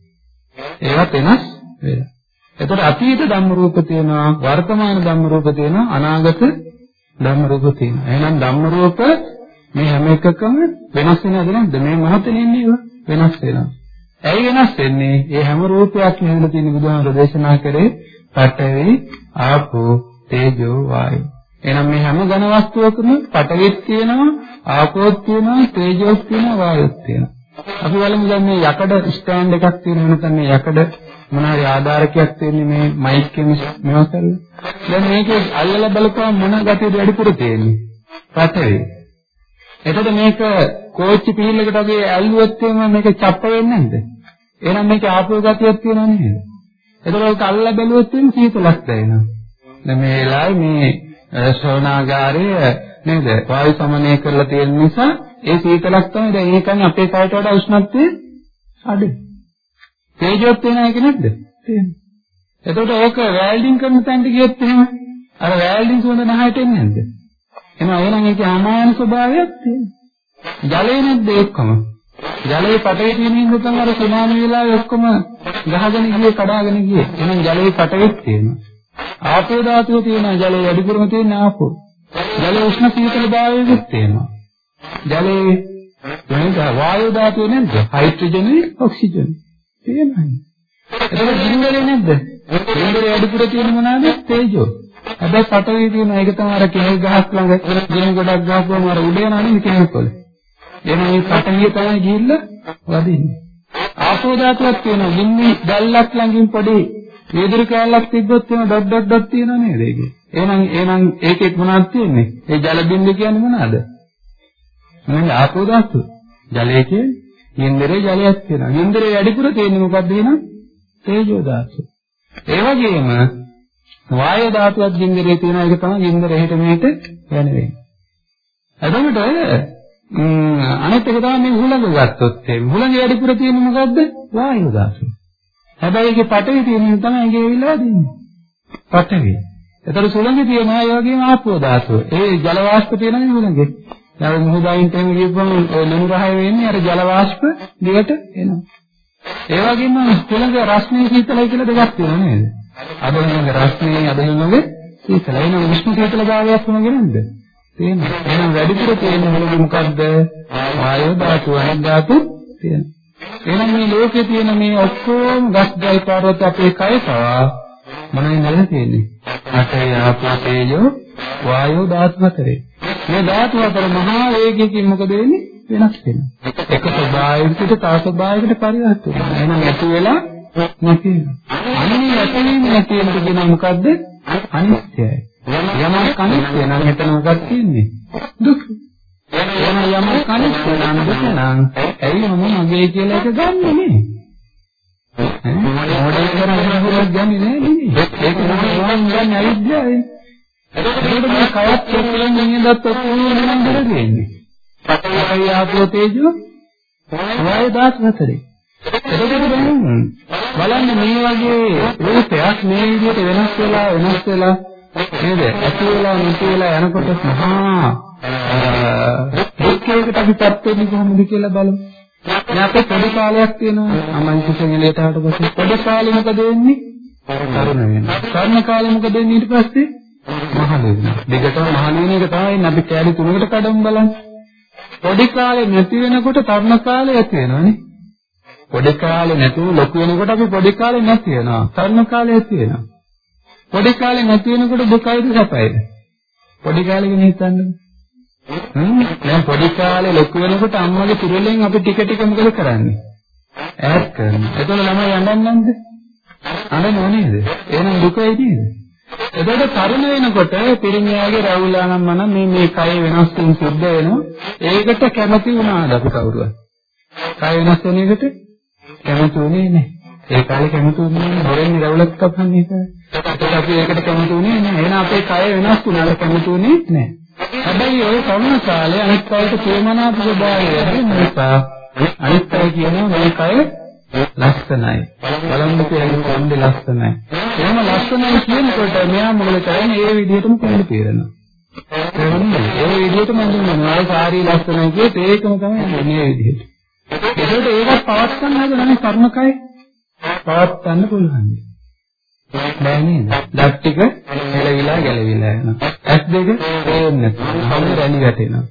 ඒවත් වෙනස් වෙලා. එතකොට අතීත ධම්ම රූප තියෙනවා වර්තමාන ධම්ම රූප තියෙනවා අනාගත ධම්ම රූප තියෙනවා. එහෙනම් ධම්ම රූප මේ හැම එකකම වෙනස් වෙනවද නැද්ද? මේ මොහොතේ ඉන්නේ වෙනස් වෙනවා. ඇයි වෙනස් වෙන්නේ? ඒ හැම රූපයක් නෙවෙයි තියෙන බුදුහාමර දේශනා කරේ පඨවි, ආපෝ, තේජෝ, වායෝ. එහෙනම් මේ හැම ඝන වස්තුවකම පඨවිත් තියෙනවා, ආපෝත් තියෙනවා, තේජෝත් තියෙනවා, වායෝත් තියෙනවා. අපි බලමු දැන් මේ යකඩ ස්ටෑන්ඩ් එකක් තියෙනවා නැත්නම් මේ යකඩ මොනවාරි ආධාරකයක් තියෙන්නේ මේ මයික් එකේ මේවා කරලා. දැන් මේකේ අල්ලලා බලපුවම මොන ගතියද වැඩිපුර තියෙන්නේ? පතේ. එතකොට මේක කෝච්චි පීල්ලකට වගේ ඇල්ලුවොත් එම මේක චප්ප වෙන්නේ නැද්ද? එහෙනම් මේකේ ආපෝ ගතියක් තියෙනව නේද? එතකොට ඒක අල්ලලා බැලුවොත් එම සීතලක් දැනෙනවා. දැන් මේ වෙලාවේ මේ ශ්‍රවණාගාරය නේද? වායු සමනය කරලා තියෙන නිසා ඒ සීතලක් තමයි දැන් ඒකනේ අපේ කයට වඩා උෂ්ණත්වය අඩුයි. තේජොත් වෙන එක නැද්ද? තියෙනවා. එතකොට ඕක වැල්ඩින් කරන තැනට ගියොත් එහෙම අර වැල්ඩින් සුවඳ නැහැට එන්නේ නැද්ද? එහෙනම් එහෙනම් ඒකේ ආමායන ස්වභාවයක් තියෙනවා. ජලය නැද්ද ඔක්කොම? ජලයේ පටේ තියෙන හින්දා තමයි අර සුනාමි වෙලාවේ ඔක්කොම ගහගෙන ගියේ කඩාගෙන ගියේ. එහෙනම් ජලයේ පටෙත් තියෙනවා. ආපෝ ධාතුව තියෙනවා ජලයේ වැඩිපුරම තියෙන ආපෝ. ජලයේ උෂ්ණ සීතල භාවයකුත් තියෙනවා. ජලයේ වෙනද වායු ධාතුව නැද්ද? Hydrogen oxygen. තියෙනවා. ඒක ගින්දරේ නැද්ද? ගින්දරේ අඩුපුර තියෙන මොනවාද? තේජෝ. හැබැයි පටවේ තියෙන ඒක තමයි අර කෙහෙල් ගහක් ළඟ ගිනි ගොඩක් ගහපුවම අර උඩ යනවා නේ කෙහෙල් කොළ. එහෙනම් මේ පටවිය තමයි ගිහිල්ලා වදින්නේ. ආපෝ ධාතුවක් තියෙනවා. ගින්නි දැල්ලක් ළඟින් පොඩි වීදුරු කෑල්ලක් තිබ්බොත් එන ඩොට් ඩොට් ඩොට් තියෙනව නේද ඒකේ? එහෙනම් එහෙනම් ඒකෙත් මොනවද තියෙන්නේ? ඒ ජල බින්ද කියන්නේ මොනවාද? මොනවාද ආපෝ ධාතුව? ජලය කියන්නේ ගින්දරේ ජලයක් තියෙනවා. ගින්දරේ වැඩිපුර තියෙන්නේ මොකක්ද එහෙනම්? තේජෝ ධාතුව. ඒ වගේම වායෝ ධාතුවක් ගින්දරේ තියෙන එක තමයි ගින්දර එහෙට මෙහෙට යන වෙන්නේ. එතකොට අනිත් එක තමයි මේ හුලඟ ගත්තොත් ඒ හුලඟ වැඩිපුර තියෙන මොකද්ද? වායු ධාතුව. හැබැයි ඒකේ පටවි තියෙන තමයි ඒකේ ඇවිල්ලා දින්නේ. පටවි. ඒතර සුළඟේ තියෙන අය වගේම ආපෝ ධාතුව. ඒ ජල වාෂ්ප තියෙනනේ හුලඟේ. දැන් මුහුදයින් තෙම කියපුවම ඔය ලුණු රහය වෙන්නේ අර ජල වාෂ්ප දිවට එනවා. ඒ වගේම හුලඟ රස්නේ සීතලයි කියලා දෙකක් තියෙනවා නේද? අද හුලඟ රස්නේ අද හුලඟ සීතලයි නෝ උෂ්ණ සීතල භාවයක් වුණා නේද? තියෙනවා. එහෙනම් වැඩිපුර තියෙන හුලඟ මොකද්ද? වායෝ ධාතුව අනිත් ධාතු තියෙනවා. එහෙනම් මේ ලෝකේ තියෙන මේ ඔක්කොම ගස් ජල පර්වත අපේ කය පවා මොනවද නැලා තියෙන්නේ? අටේ ආපෝ තේජෝ වායෝ ධාතු හතරේ. මේ ධාතු හතර මහා වේගයකින් මොකද වෙන්නේ? වෙනස් වෙනවා. එක ස්වභාවයකට තව ස්වභාවයකට පරිවර්තන වෙනවා. එහෙනම් ඇති වෙලා නැති වෙනවා. අන්නේ ඇති වෙන නැති වෙන කියන මොකද්ද? අනිත්‍යයි. යමක් අනිත්‍ය නම් එතන මොකක්ද තියෙන්නේ? දුක. එහෙනම් යමක් අනිත්‍ය නම් දුක නම් ඇයි මම මගේ කියලා එක ගන්නෙ නේ? මොඩල් කරගෙන හොරක් ගන්නේ නෑ නේ. ඒක නම් ගන්න අවිද්‍යාවයි. එතකොට මේ කයත් එක්කෙනෙක් නියදත් ඔක්කොම නම් කරගන්නේ. පටවිය ආපෝ තේජෝ වායු දාස් හතරේ. එතකොට දැන් බලන්න මේ වගේ රූපයක් මේ විදිහට වෙනස් වෙලා වෙනස් වෙලා නේද? ඇති වෙලා නැති වෙලා යනකොට මහා දුක්ඛයකට අපිපත් වෙන්නේ කොහොමද කියලා බලමු. දැන් අපේ පොඩි කාලයක් තියෙනවා. අමන් කුසෙලයට ආවට පස්සේ පොඩි කාලේ මොකද වෙන්නේ? තරුණ වෙනවා. තරුණ කාලේ මොකද වෙන්නේ ඊට පස්සේ? මහලු වෙනවා. දෙකටම මහලු වෙන එක තමයි අපි කැලි තුනකට කඩමු බලන්න. පොඩි කාලේ නැති වෙනකොට තරුණ කාලේ ඇති වෙනවනේ. පොඩි කාලේ නැතුව ලොකු වෙනකොට අපි පොඩි කාලේ නැති වෙනවා. තරුණ කාලේ ඇති වෙනවා. පොඩි කාලේ නැති වෙනකොට දුකයිද සැපයිද? පොඩි කාලේ ගැන හිතන්න. හ්ම් දැන් පොඩි කාලේ ලොකු වෙනකොට අම්මගේ පිරෙලෙන් අපි ටික ටික මොකද කරන්නේ? ඈත් කරනවා. එතකොට ළමයි යන්නන්නේ නැද්ද? අඬනව නේද? එහෙනම් දුකයි නේද? එතකොට තරුණ වෙනකොට පිරිමියාගේ රැවුලානම් මනම් මේ මේ කය වෙනස් වීම සිද්ධ වෙනවා. ඒකට කැමති වුණාද අපි කවුරුවත්? කය වෙනස් වෙන එකට කැමති වුණේ නැහැ. ඒ කාලේ කැමති වුණේ නැහැ. හොරෙන් රැවුලක් කපන්නේ නැහැ. ඒකට අපි ඒකට කැමති වුණේ නැහැ. එහෙනම් අපේ කය වෙනස් වුණාද කැමති වුණේ නැහැ. හැබැයි ওই තරුණ කාලේ අනිත් අයට ප්‍රේමනාප ස්වභාවය ඇති නිසා අනිත් අය කියනවා මේ කය ලස්සනයි. බලන්න කියන්නේ කොණ්ඩේ ලස්සනයි. එහෙම ලස්සනයි කියනකොට මෙයා මොකද කරන්නේ? ඒ විදිහටම කොණ්ඩේ පේරනවා. ඒ විදිහටම මම සාරී ලස්සනයි කියේත් ඒකම තමයි මේ විදිහට. ඒකට ඒකත් පවත්වන්න හදනනේ කර්මකය. පවත්වන්න පුළුවන්. බෑ නේද? දත් ටික එළවිලා ගැලවිලා යනවා. ඇස් දෙක පේන්නේ නැහැ. හවුල රැලි වැටෙනවා.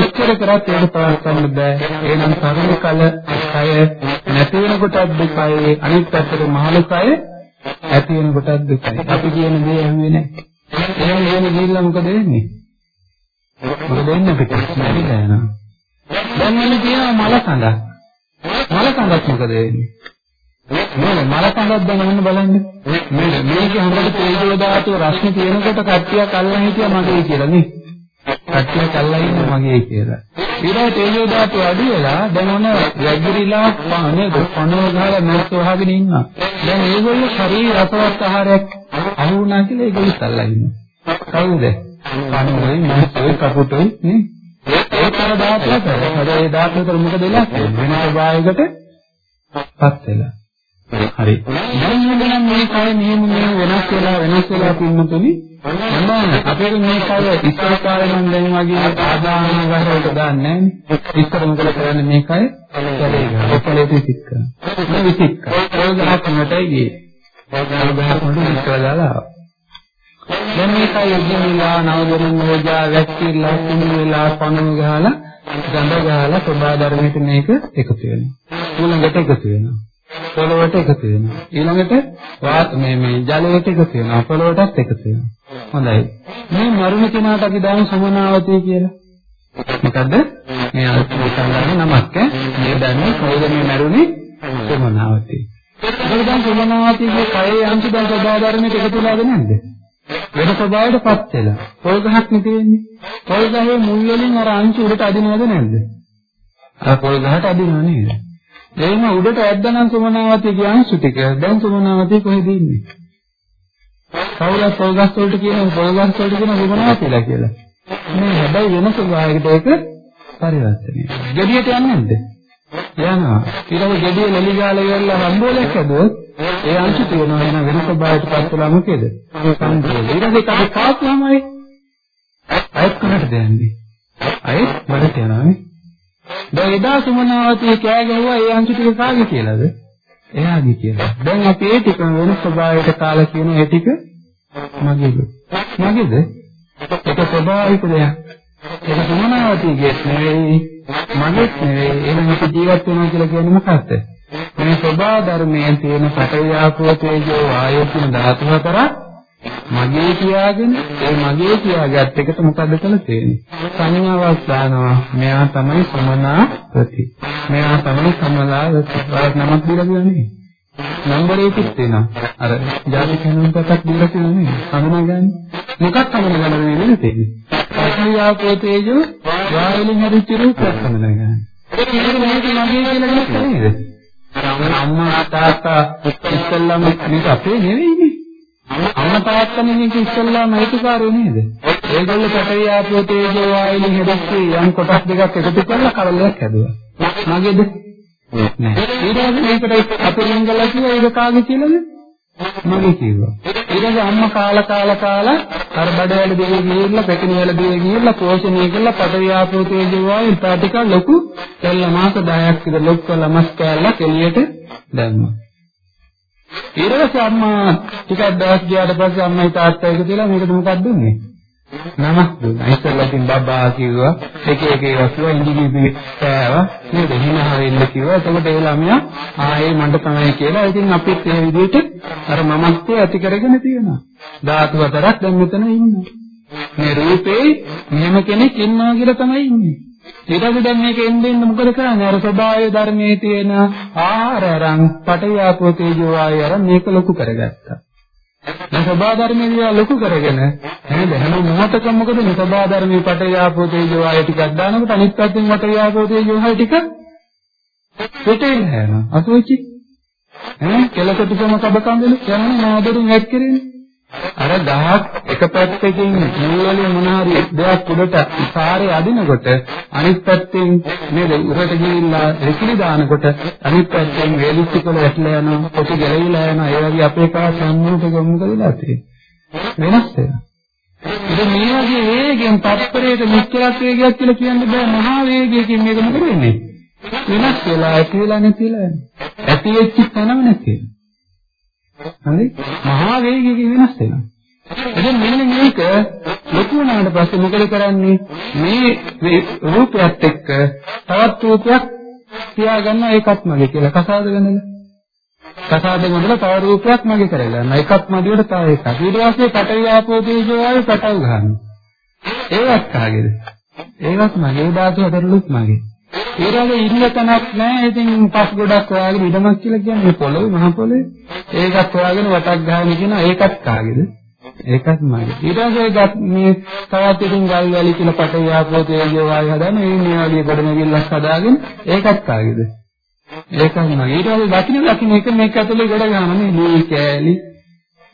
ඔච්චර කරත් ඒක පවත්වන්න බෑ. එහෙනම් තරුණ කල කය නැති වෙනකොටත් දුකයි. අනිත් පැත්තට මහලු කය ඇති වෙනකොටත් දුකයි. අපි කියන දේ ඇහුවේ නැහැ. එහෙනම් එහෙම ගිහිල්ලා මොකද වෙන්නේ? මොකද වෙන්නේ අපිට? නැතිලා යනවා. දැන් මෙන්න තියෙනවා මල කඳක්. මල කඳක් මොකද වෙන්නේ? නේද මල කඳක් දැනගන්න බලන්න නේද මේක හොඳට තේජෝ ධාතුව රශ්මි තියෙනකොට කට්ටියක් අල්ලන් හිටියා මගේ කියලා නේ කට්ටියක් අල්ලන් ඉන්න මගේ කියලා. ඊළඟ තේජෝ ධාතුව අඩු වෙලා දැන් ඔන්න වැගිරිලා නේද? පණව ගහලා නැත් වහගෙන ඉන්නවා. දැන් ඒගොල්ලෝ ශරීර රසවත් ආහාරයක් අහු වුණා කියලා ඒගොල්ලෝ අල්ලන් ඉන්නවා. කවුද? පණවයි නැත්නම් කපුටයි නේ? ඒතර ධාතුව කරා හැබැයි ඒ ධාතුව වල මොකද වෙලා වෙන ස්වභාවයකට පත් වෙලා. හරි. දැන් මෙන්න මේ කය මෙහෙම මෙහෙම වෙනස් වෙලා වෙනස් වෙලා පින්නතුනි මම අපේ මේ කය ඉස්සර කාලේ නම් දැන් වගේ ආදාන වලට දාන්නේ නැහැ. ඉස්සර මොකද කරන්නේ මේ කය? ඔකලේ විසික් කරනවා. මේ විසික් කරනවා. ඒක හක්මටයි ගියේ. ඒක විස්තර දාලා දැන් මේ කය යොදලා නවදරන් හොජා වැක්කිරලා කුණු වෙලා පණු ගහලා ගඳ ගහලා සබා ධර්මයට මේක එකතු වෙනවා. ඊළඟට එකතු වෙනවා. පොළොවට එකතු වෙනවා. ඊළඟට වාත මේ මේ ජලයට එකතු වෙනවා. පොළොවටත් එකතු වෙනවා. හොඳයි. මේ මරුණ කෙනාට අපි දාන සමනාවතී කියලා. මොකද්ද? මේ අල්පෝසංගම නමක් ඈ. මේ දන්නේ කොහෙද මේ මරුනේ? සමනාවතී. ඒක දැන් සමනාවතීගේ කයේ අංශ දැන් සදාධර්මයට එකතු වෙලාද නැද්ද? වෙන ස්වභාවයටපත් වෙලා. පොල් ගහක් නෙති වෙන්නේ. පොල් ගහේ මුල් වලින් අර අංශ උඩට අදිනවද නැද්ද? අර පොල් ගහට අදිනව නේද? එහෙම උඩට ඇද්දනම් සුමනාවතී කියන සුටික. දැන් සුමනාවතී කොහෙද ඉන්නේ? කවුරුත් පොල්ගස් වලට කියන පොල්ගස් වලට කියන සුමනාවතීලා කියලා. මේ හැබැයි වෙන ස්වභාවයකට ඒක පරිවර්තනය. gediයට යන්නේ නැද්ද? යනවා. ඊළඟ gediය ලලි ගාලා ඉවරලා හම්බෝලයක් හදුවොත් ඒ අංශ තියෙනවා එන වෙන ස්වභාවයට පත් වෙලා මොකේද? සම්පූර්ණ. ඊළඟ එක කාත්ලාමයි. අයත් කොහටද යන්නේ? අයත් මඩට යනවානේ. දැන් එදා සුමනාවතී කෑ ගැහුවා ඒ අංශ ටික කාගේ කියලාද? එයාගේ කියලා. දැන් අපි ඒ ටික වෙන ස්වභාවයට කාලා කියන ඒ ටික මගේද? මගේද? ඒක ස්වභාවික දෙයක්. ඒක සුමනාවතීගේ නෙවෙයි මගේත් නෙවෙයි. එහෙනම් අපි ජීවත් වෙනවා කියලා කියන්නේ මොකක්ද? මේ ස්වභාව ධර්මයෙන් තියෙන පඨවි ආපෝ තේජෝ වායෝ කියන ධාතු හතරක් මගේ කියාගෙන ඒ මගේ කියාගත් එකට මොකද කළ තියෙන්නේ? සංඥාවක් දානවා. මෙයා තමයි සමනා ප්‍රති මෙයා තමයි සමලාවති. වාස් නමක් දීලා කියන්නේ නම්බර එකක් තියෙනවා අර ජාති කනුන් පතක් දීලා කියන්නේ හඳුනාගන්න මොකක් හඳුනාගන්න වෙන්නේ තියෙන්නේ පඨවි ආපෝ තේජෝ වායුලින් හදිච්ච රූපයක් හඳුනාගන්න ඒක මේක මගේ කියලා කියන්නේ අම්මා තාත්තා ඉස්සල්ලාම මේක අපේ නෙවෙයිනේ අම්මා තාත්තනේ මේක ඉස්සල්ලාම අයිතිකාරයෝ නේද? ඒගොල්ලෝ පටවිය ආපෝ තේජෝ වායුලින් හෙදස්සේ යම් කොටස් දෙකක් එකතු කරලා කවලයක් හැදුවා. මගේද? නෑ. ඊට මේකට අපේ මංගල කිව්වා ඒක කාගේ කියලාද? මගේ කිව්වා. ඊට අම්මා කාලා කාලා කාලා අර බඩවැල දෙවිය ගිහිල්ලා පැකිනි වල දෙවිය ගිහිල්ලා පෝෂණය කරලා පටවිය ආපෝ තේජෝ වායුලින් ටික ලොකු දෙල්ල මාස 10ක් විතර ලොකු කළා මස් කෑල්ලක් එළියට දැම්මා. ඊට පස්සේ අම්මා ටිකක් දවස් ගියාට පස්සේ අම්මයි තාත්තා එක තියලා මේකට මොකක්ද දුන්නේ? නමක් දුන්නා. ඉස්සෙල්ලා ඉතින් බබා කිව්වා එක එක ඒවා කිව්වා ඉංග්‍රීසි කෑවා නේද? හිනා වෙන්න කිව්වා. එතකොට ඒ ළමයා ආයේ මන්ට තමයි කියලා. ඉතින් අපිත් ඒ විදිහට අර මමත්වයේ ඇති කරගෙන තියෙනවා. ධාතු හතරක් දැන් මෙතන ඉන්නේ. මේ රූපේ මෙහෙම කෙනෙක් ඉන්නවා කියලා තමයි ඉන්නේ. ඊට පස්සේ දැන් මේක එන්නේ මොකද කරන්නේ? අර ස්වභාවය ධර්මයේ තියෙන ආහාර අරන් පටවියාපෝ තේජෝ ආය අරන් මේක ලොකු කරගත්තා. දැන් ස්වභාව ධර්මයේ ලොකු කරගෙන නේද? හැම මොහොතකම මොකද මේ ස්වභාව ධර්මයේ පටවියාපෝ තේජෝ ආය ටිකක් දානකොට අනිත් පැත්තෙන් පටවියාපෝ තේජෝ ආය ටික පිටින් යනවා. අසෝචි ඈ කෙලකටුකම සබකන්දල කියන්නේ නාදරුන් ඇක්කරන්නේ. අර ගහක් එක පැත්තකින් මූලවලින් මොන හරි දෙයක් උඩට සාරේ අදිනකොට අනිත් පැත්තෙන් නේද උරට ගිහිල්ලා රිකිලි දානකොට අනිත් පැත්තෙන් වේලිච්ච කොළ වැටලා යනවා පොතු ගැලවිලා යනවා ඒ වගේ අපේ කා සම්මුත ගොමුක වෙලා තියෙනවා වෙනස් වෙනවා. ඉතින් මේ වගේ වේගයෙන් තත්පරයට මෙච්චරක් වේගයක් කියලා කියන්න බෑ. මහා වේගයකින් මේක මොකද වෙන්නේ? වෙනස් වෙලා ඇති වෙලා නැතිලා යනවා. ඇති වෙච්ච තැනම නැති වෙනවා. හරි? මහා වේගයකින් වෙනස් වෙනවා. ඉතින් මෙන්න මේක ලොකු වුණාට පස්සේ මොකද කරන්නේ? මේ රූපයත් එක්ක තවත් රූපයක් තියාගන්න ඒකත් මගේ කියලා කසාද වෙනද? කසාදෙන් වල තව රූපයක් මගේ කරගන්න එකක් මදිවට තව එකක්. ඊට පස්සේ පටවි ආපෝ තේජෝ ආවේ පටව ගන්න ඒවත් කාගේද? ඒවත් මගේ ධාතු හතරලුත් මගේ. ඒරගේ ඉන්න තැනක් නැහැ. ඉතින් පස් ගොඩක් හොයාගෙන ඉඩමක් කියලා කියන්නේ පොළොවේ මහ පොළොවේ. ඒකත් හොයාගෙන වටක් ගහගෙන කියන ඒකත් කාගේද? ඒකත් මගේ. ඊට පස්සේ මේ තවත් ඉතින් ගල් වැලි කියලා පට යාපෝ තේජෝ වායු හදන මේ මේ වගේ ගොඩනැගිල්ලක් හදාගෙන ඒකත් කාගේද? ඒකත් මගේ. ඊට පස්සේ දකින්න දකින්න එක මේක ඇතුලේ ගොඩ ගන්නනේ ලී කෑලි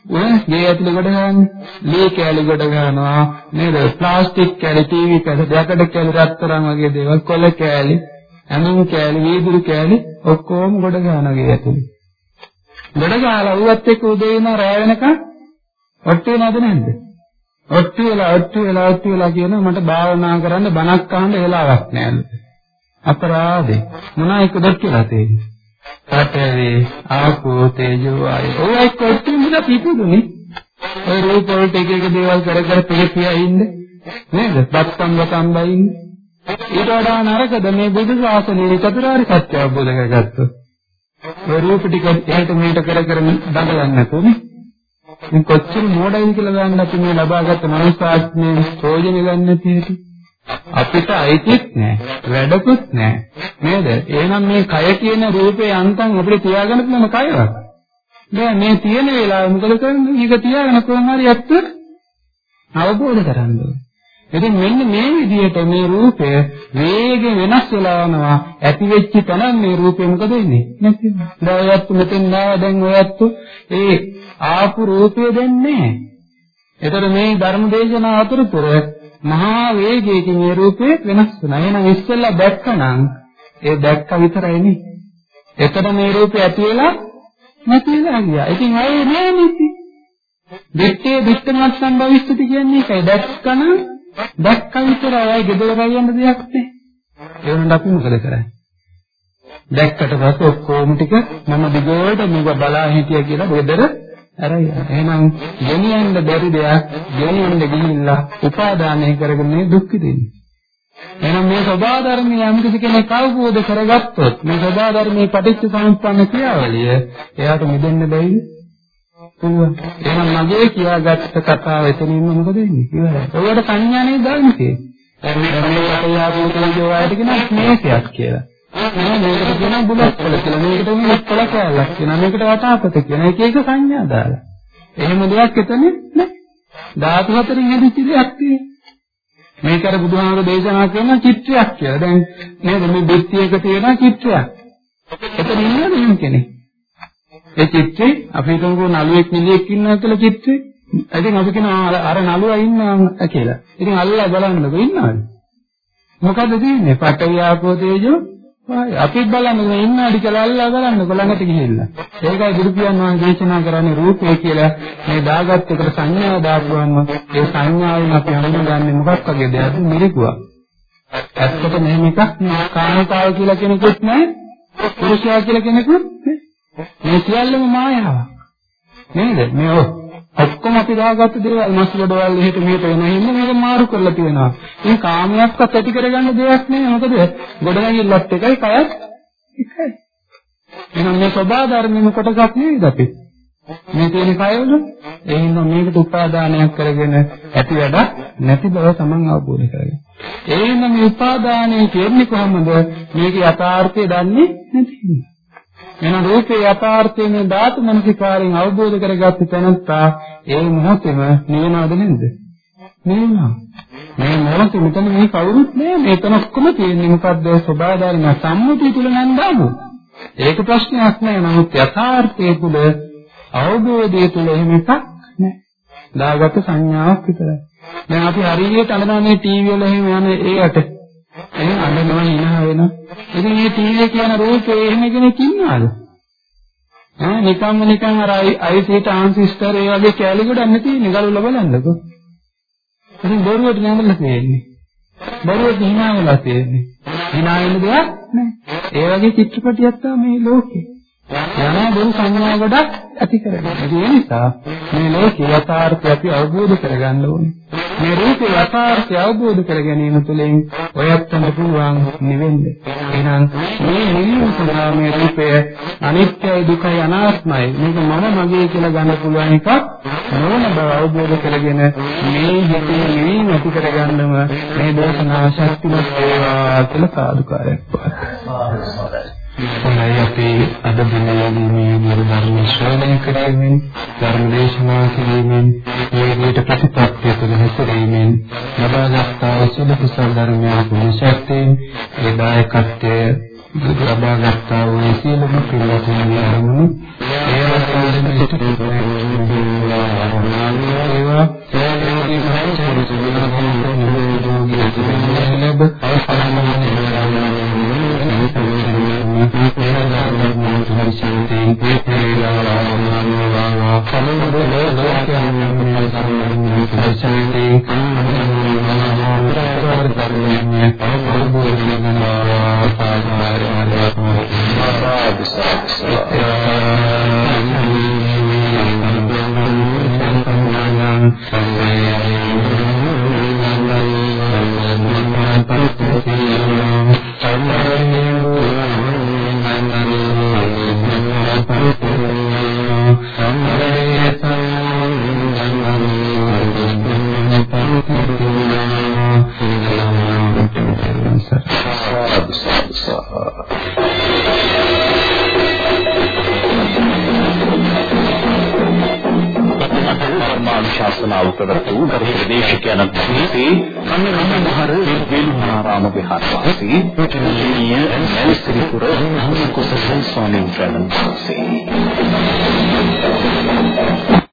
ඔය ගේ ඇතුලේ ගොඩ ගන්න? ලී කෑලි ගොඩ ගන්නවා. නේද? ප්ලාස්ටික් කෑලි ටීවී කෑලි දෙකට කෑලි රත්තරන් වගේ දේවල් කොළ කෑලි ඇඳුම් කෑලි වීදුරු කෑලි ඔක්කොම ගොඩ ගන්නවා ගේ ඇතුලේ. ගොඩ ගහලා ඌවත් එක්ක උදේ වෙන රැ වෙනකන් ඔට්ටු වෙනවද නැද්ද? ඔට්ටු වෙලා ඔට්ටු වෙලා ඔට්ටු වෙලා කියන මට භාවනා කරන්න බණක් අහන්න වෙලාවක් නෑලු අපරාධේ මොනවා එක දෙක් කියලා තියෙන්නේ? පඨවි ආපෝ තේජෝ ආයෝ ඔය එක්ක ඔට්ටු මිල පිපුදුනේ ඔය රූප වලට එක එක දේවල් කර කර පිළිපියා ඉන්නේ නේද? බත්සම් වතම්බයින් ඊට වඩා නරකද මේ බුදු ශාසනයේ චතුරාර්ය සත්‍ය අවබෝධ කරගත්තොත්. ඒ රූප ටික එහෙට මෙහෙට කර කර දඟලන්නේ නැතුනේ. ඉතින් කොච්චර මොඩයින් කියලා ගන්න අපි මේ ලබාගත් මනසාත්මයේ ප්‍රයෝජන ගන්න නැති හැටි. අපිට අයිතිත් නැහැ, වැඩකුත් නැහැ. නේද? එහෙනම් මේ කය කියන රූපේ අන්තම් අපිට තියාගන්න පුළුවන් කයවත්. නෑ මේ තියෙන වෙලාව මොකද කරන්නේ? මේක තියාගෙන කොහොම හරි ඇත්ත අවබෝධ කරගන්න ඕනේ. ඉතින් මෙන්න මේ විදිහට මේ රූපය වේගෙන් වෙනස් වෙලා යනවා. ඇති වෙච්ච තැන මේ රූපය මොකද වෙන්නේ? නැති වෙනවා. දැන් ඔයත් මෙතෙන් ආව දැන් ඔයත් ඒ ආපු රූපය දෙන්නේ නැහැ. එතකොට මේ ධර්ම දේශනා අතරතුර මහා වේගයකින් ඒ රූපේ වෙනස් වෙනවා. එහෙනම් ඉස්සෙල්ලා දැක්කනම් ඒ දැක්ක විතරයි නේ. එතන මේ රූපේ ඇති වෙලා නැති වෙලා ගියා. ඉතින් ආයේ නෑ නිති. දෙත්තේ දිත්තමත් සම්භවිස්සති කියන්නේ ඒකයි. දැක්කන දැක්ක විතරයි ආයේ ගෙදර යන්න දෙයක් නෑ. ඒ වුණත් අපි මොකද කරන්නේ? දැක්කට පස්සේ ඔක්කොම ටික මම දිගට මේක බලා හිටියා කියලා ගෙදර අරයි. එහෙනම් ගෙනියන්න බැරි දෙයක් ගෙනියන්න ගිහිල්ලා උපාදානය කරගෙන දුක් විඳින්නේ. එහෙනම් මේ සබා ධර්මයේ යම් කිසි කෙනෙක් අවබෝධ කරගත්තොත් මේ සබා ධර්මයේ පටිච්ච සමුප්පන්න ක්‍රියාවලිය එයාට මිදෙන්න බැයිද? පුළුවන්. එහෙනම් මගේ කියාගත්ත කතාව එතනින්ම මොකද වෙන්නේ? ඉවරයි. ඔයාලට සංඥානේ දාන්නේ. දැන් මේ රමේ ආපෝ තේජෝ ආයත කියන ස්නේහයක් කියලා. නෑ මේකට කියනවා බුලත් කොළ කියලා. මේකට මේ කොළ කෑල්ලක් කියනවා. මේකට වටාපත කියනවා. එක එක සංඥා දාලා. එහෙම දෙයක් එතන නෑ. ධාතු හතරින් හැදිච්ච දෙයක් තියෙනවා. මේක අර බුදුහාමර දේශනා කරන චිත්‍රයක් කියලා. දැන් නේද මේ බිත්තියක තියෙන චිත්‍රයක්. එතන ඉන්නද එහෙම කෙනෙක්? ඒ චිත්‍රේ අපි හිතමුකෝ නළුවෙක් නිලියෙක් ඉන්නවා කියලා චිත්‍රේ. ඉතින් අපි කියනවා අර නළුවා ඉන්නවා කියලා. ඉතින් අල්ලලා බලන්නකො ඉන්නවද? මොකද්ද තියෙන්නේ? පඨවි ආපෝ තේජෝ අපි බලන්න ඉන්නාඩි කියලා අල්ලලා බලන්නකො ළඟට ගිහිල්ලා. ඒකයි ගුරු පියාණන් වහන්සේ දේශනා කරන්නේ රූපය කියලා මේ දාගත් එකට සංඥාව දාපුවම ඒ සංඥාවෙන් අපි හඳුනගන්නේ මොකක් වගේ දෙයක්ද මිරිකුවක්. ඇත්තට මෙහෙම එකක් නෑ. කාමතාව කියලා කෙනෙකුත් නෑ. පුරුෂයා කියලා කෙනෙකුත් නෑ. මේ සියල්ලම මායාවක්. නේද? මේ ඔක්කොම අපි දාගත්ත දේවල් මස් ගොඩවල් එහෙට මෙහෙට වෙන හින්දා මේක මාරු කරලා තියෙනවා. මේ කාමයක්වත් ඇති කරගන්න දෙයක් නෑ. මොකද ගොඩනැගිල්ලත් එකයි කයත් එකයි. එහෙනම් මේ සබා ධර්මෙම කොටසක් නෙවෙයිද අපි? මේ තියෙන කයවල ඒ හින්දා මේකට උපාදානයක් කරගෙන ඇති වැඩක් නැති බව තමන් අවබෝධ කරගන්න. ඒ හින්දා මේ උපාදානය කියන්නේ කොහොමද? මේක යථාර්ථය දන්නේ නැති හින්දා. එන රූපේ යථාර්ථයේ මේ ධාතු මනසිකාරයෙන් අවබෝධ කරගත්ත තැනත්තා ඒ මොහොතේම නිවනවද නේද? නිවනවා. මේ මොහොතේ මෙතන මේ කවුරුත් නෑ මේතන ඔක්කොම තියෙන්නේ මොකද්ද? ස්වභාවධර්ම සම්මුතිය තුල නම් දාමු. ඒක ප්‍රශ්නයක් නෑ. නමුත් යථාර්ථයේ තුල අවබෝධය තුල එහෙම එකක් නෑ. දාගත්ත සංඥාවක් විතරයි. දැන් අපි හරියට අඳනවා මේ ටීවී වල එහෙම යන ඒකට එහෙනම් අඬනවා ඉනහ වෙනවා. ඉතින් මේ ටීවී කියන රූපේ එහෙම කෙනෙක් ඉන්නවද? ඈ නිකම්ම නිකන් අර අයිසී ට්‍රාන්සිස්ටර් ඒ වගේ කැලි ගොඩක් නැති නිගලුල බලන්නකෝ. ඉතින් බොරුවට නෑමලා තියෙන්නේ. බොරුවට hina වෙලා තියෙන්නේ. hina වෙන දෙයක් නෑ. ඒ වගේ චිත්‍රපටියක් තමයි මේ ලෝකේ. යන බොරු සංඥා ගොඩක් ඇති කරගන්න. ඒ නිසා මේ ලෝකේ යථාර්ථය අපි අවබෝධ කරගන්න ඕනේ. මේ රූපේ යථාර්ථය අවබෝධ කර ගැනීම තුළින් ඔයත්ම පුළුවන් නිවෙන්න. එහෙනම් මේ නිවීම සඳහා මේ රූපය අනිත්‍යයි දුකයි අනාත්මයි මේක මම මගේ කියලා ගන්න පුළුවන් එකක් නොවන බව අවබෝධ කරගෙන මේ හිතේ නිවීම ඇති කරගන්නම මේ දේශනා ශක්තිමත් වේවා කියලා සාදුකාරයක් පාරයි. හොඳයි අපි අද දිනයේදී මේ ගුරු ධර්ම ශ්‍රවණය කිරීමෙන් ධර්ම දේශනා කිරීමෙන් මේ විදිහට ප්‍රතිපත්තිය තුළ හැසිරීමෙන් ලබාගත් සුදු කුසල ධර්මයන් පුණ්‍ය ශක්තියෙන් ඒ දායකත්වයේ ලබාගත් වූ සියලුම පින්වත්නි අරමුණු ඒ අවස්ථාවේදී ඉෂ්ට ඒවා සෑමෝදී භාවිත කරගෙන ලැබ ශාසනාව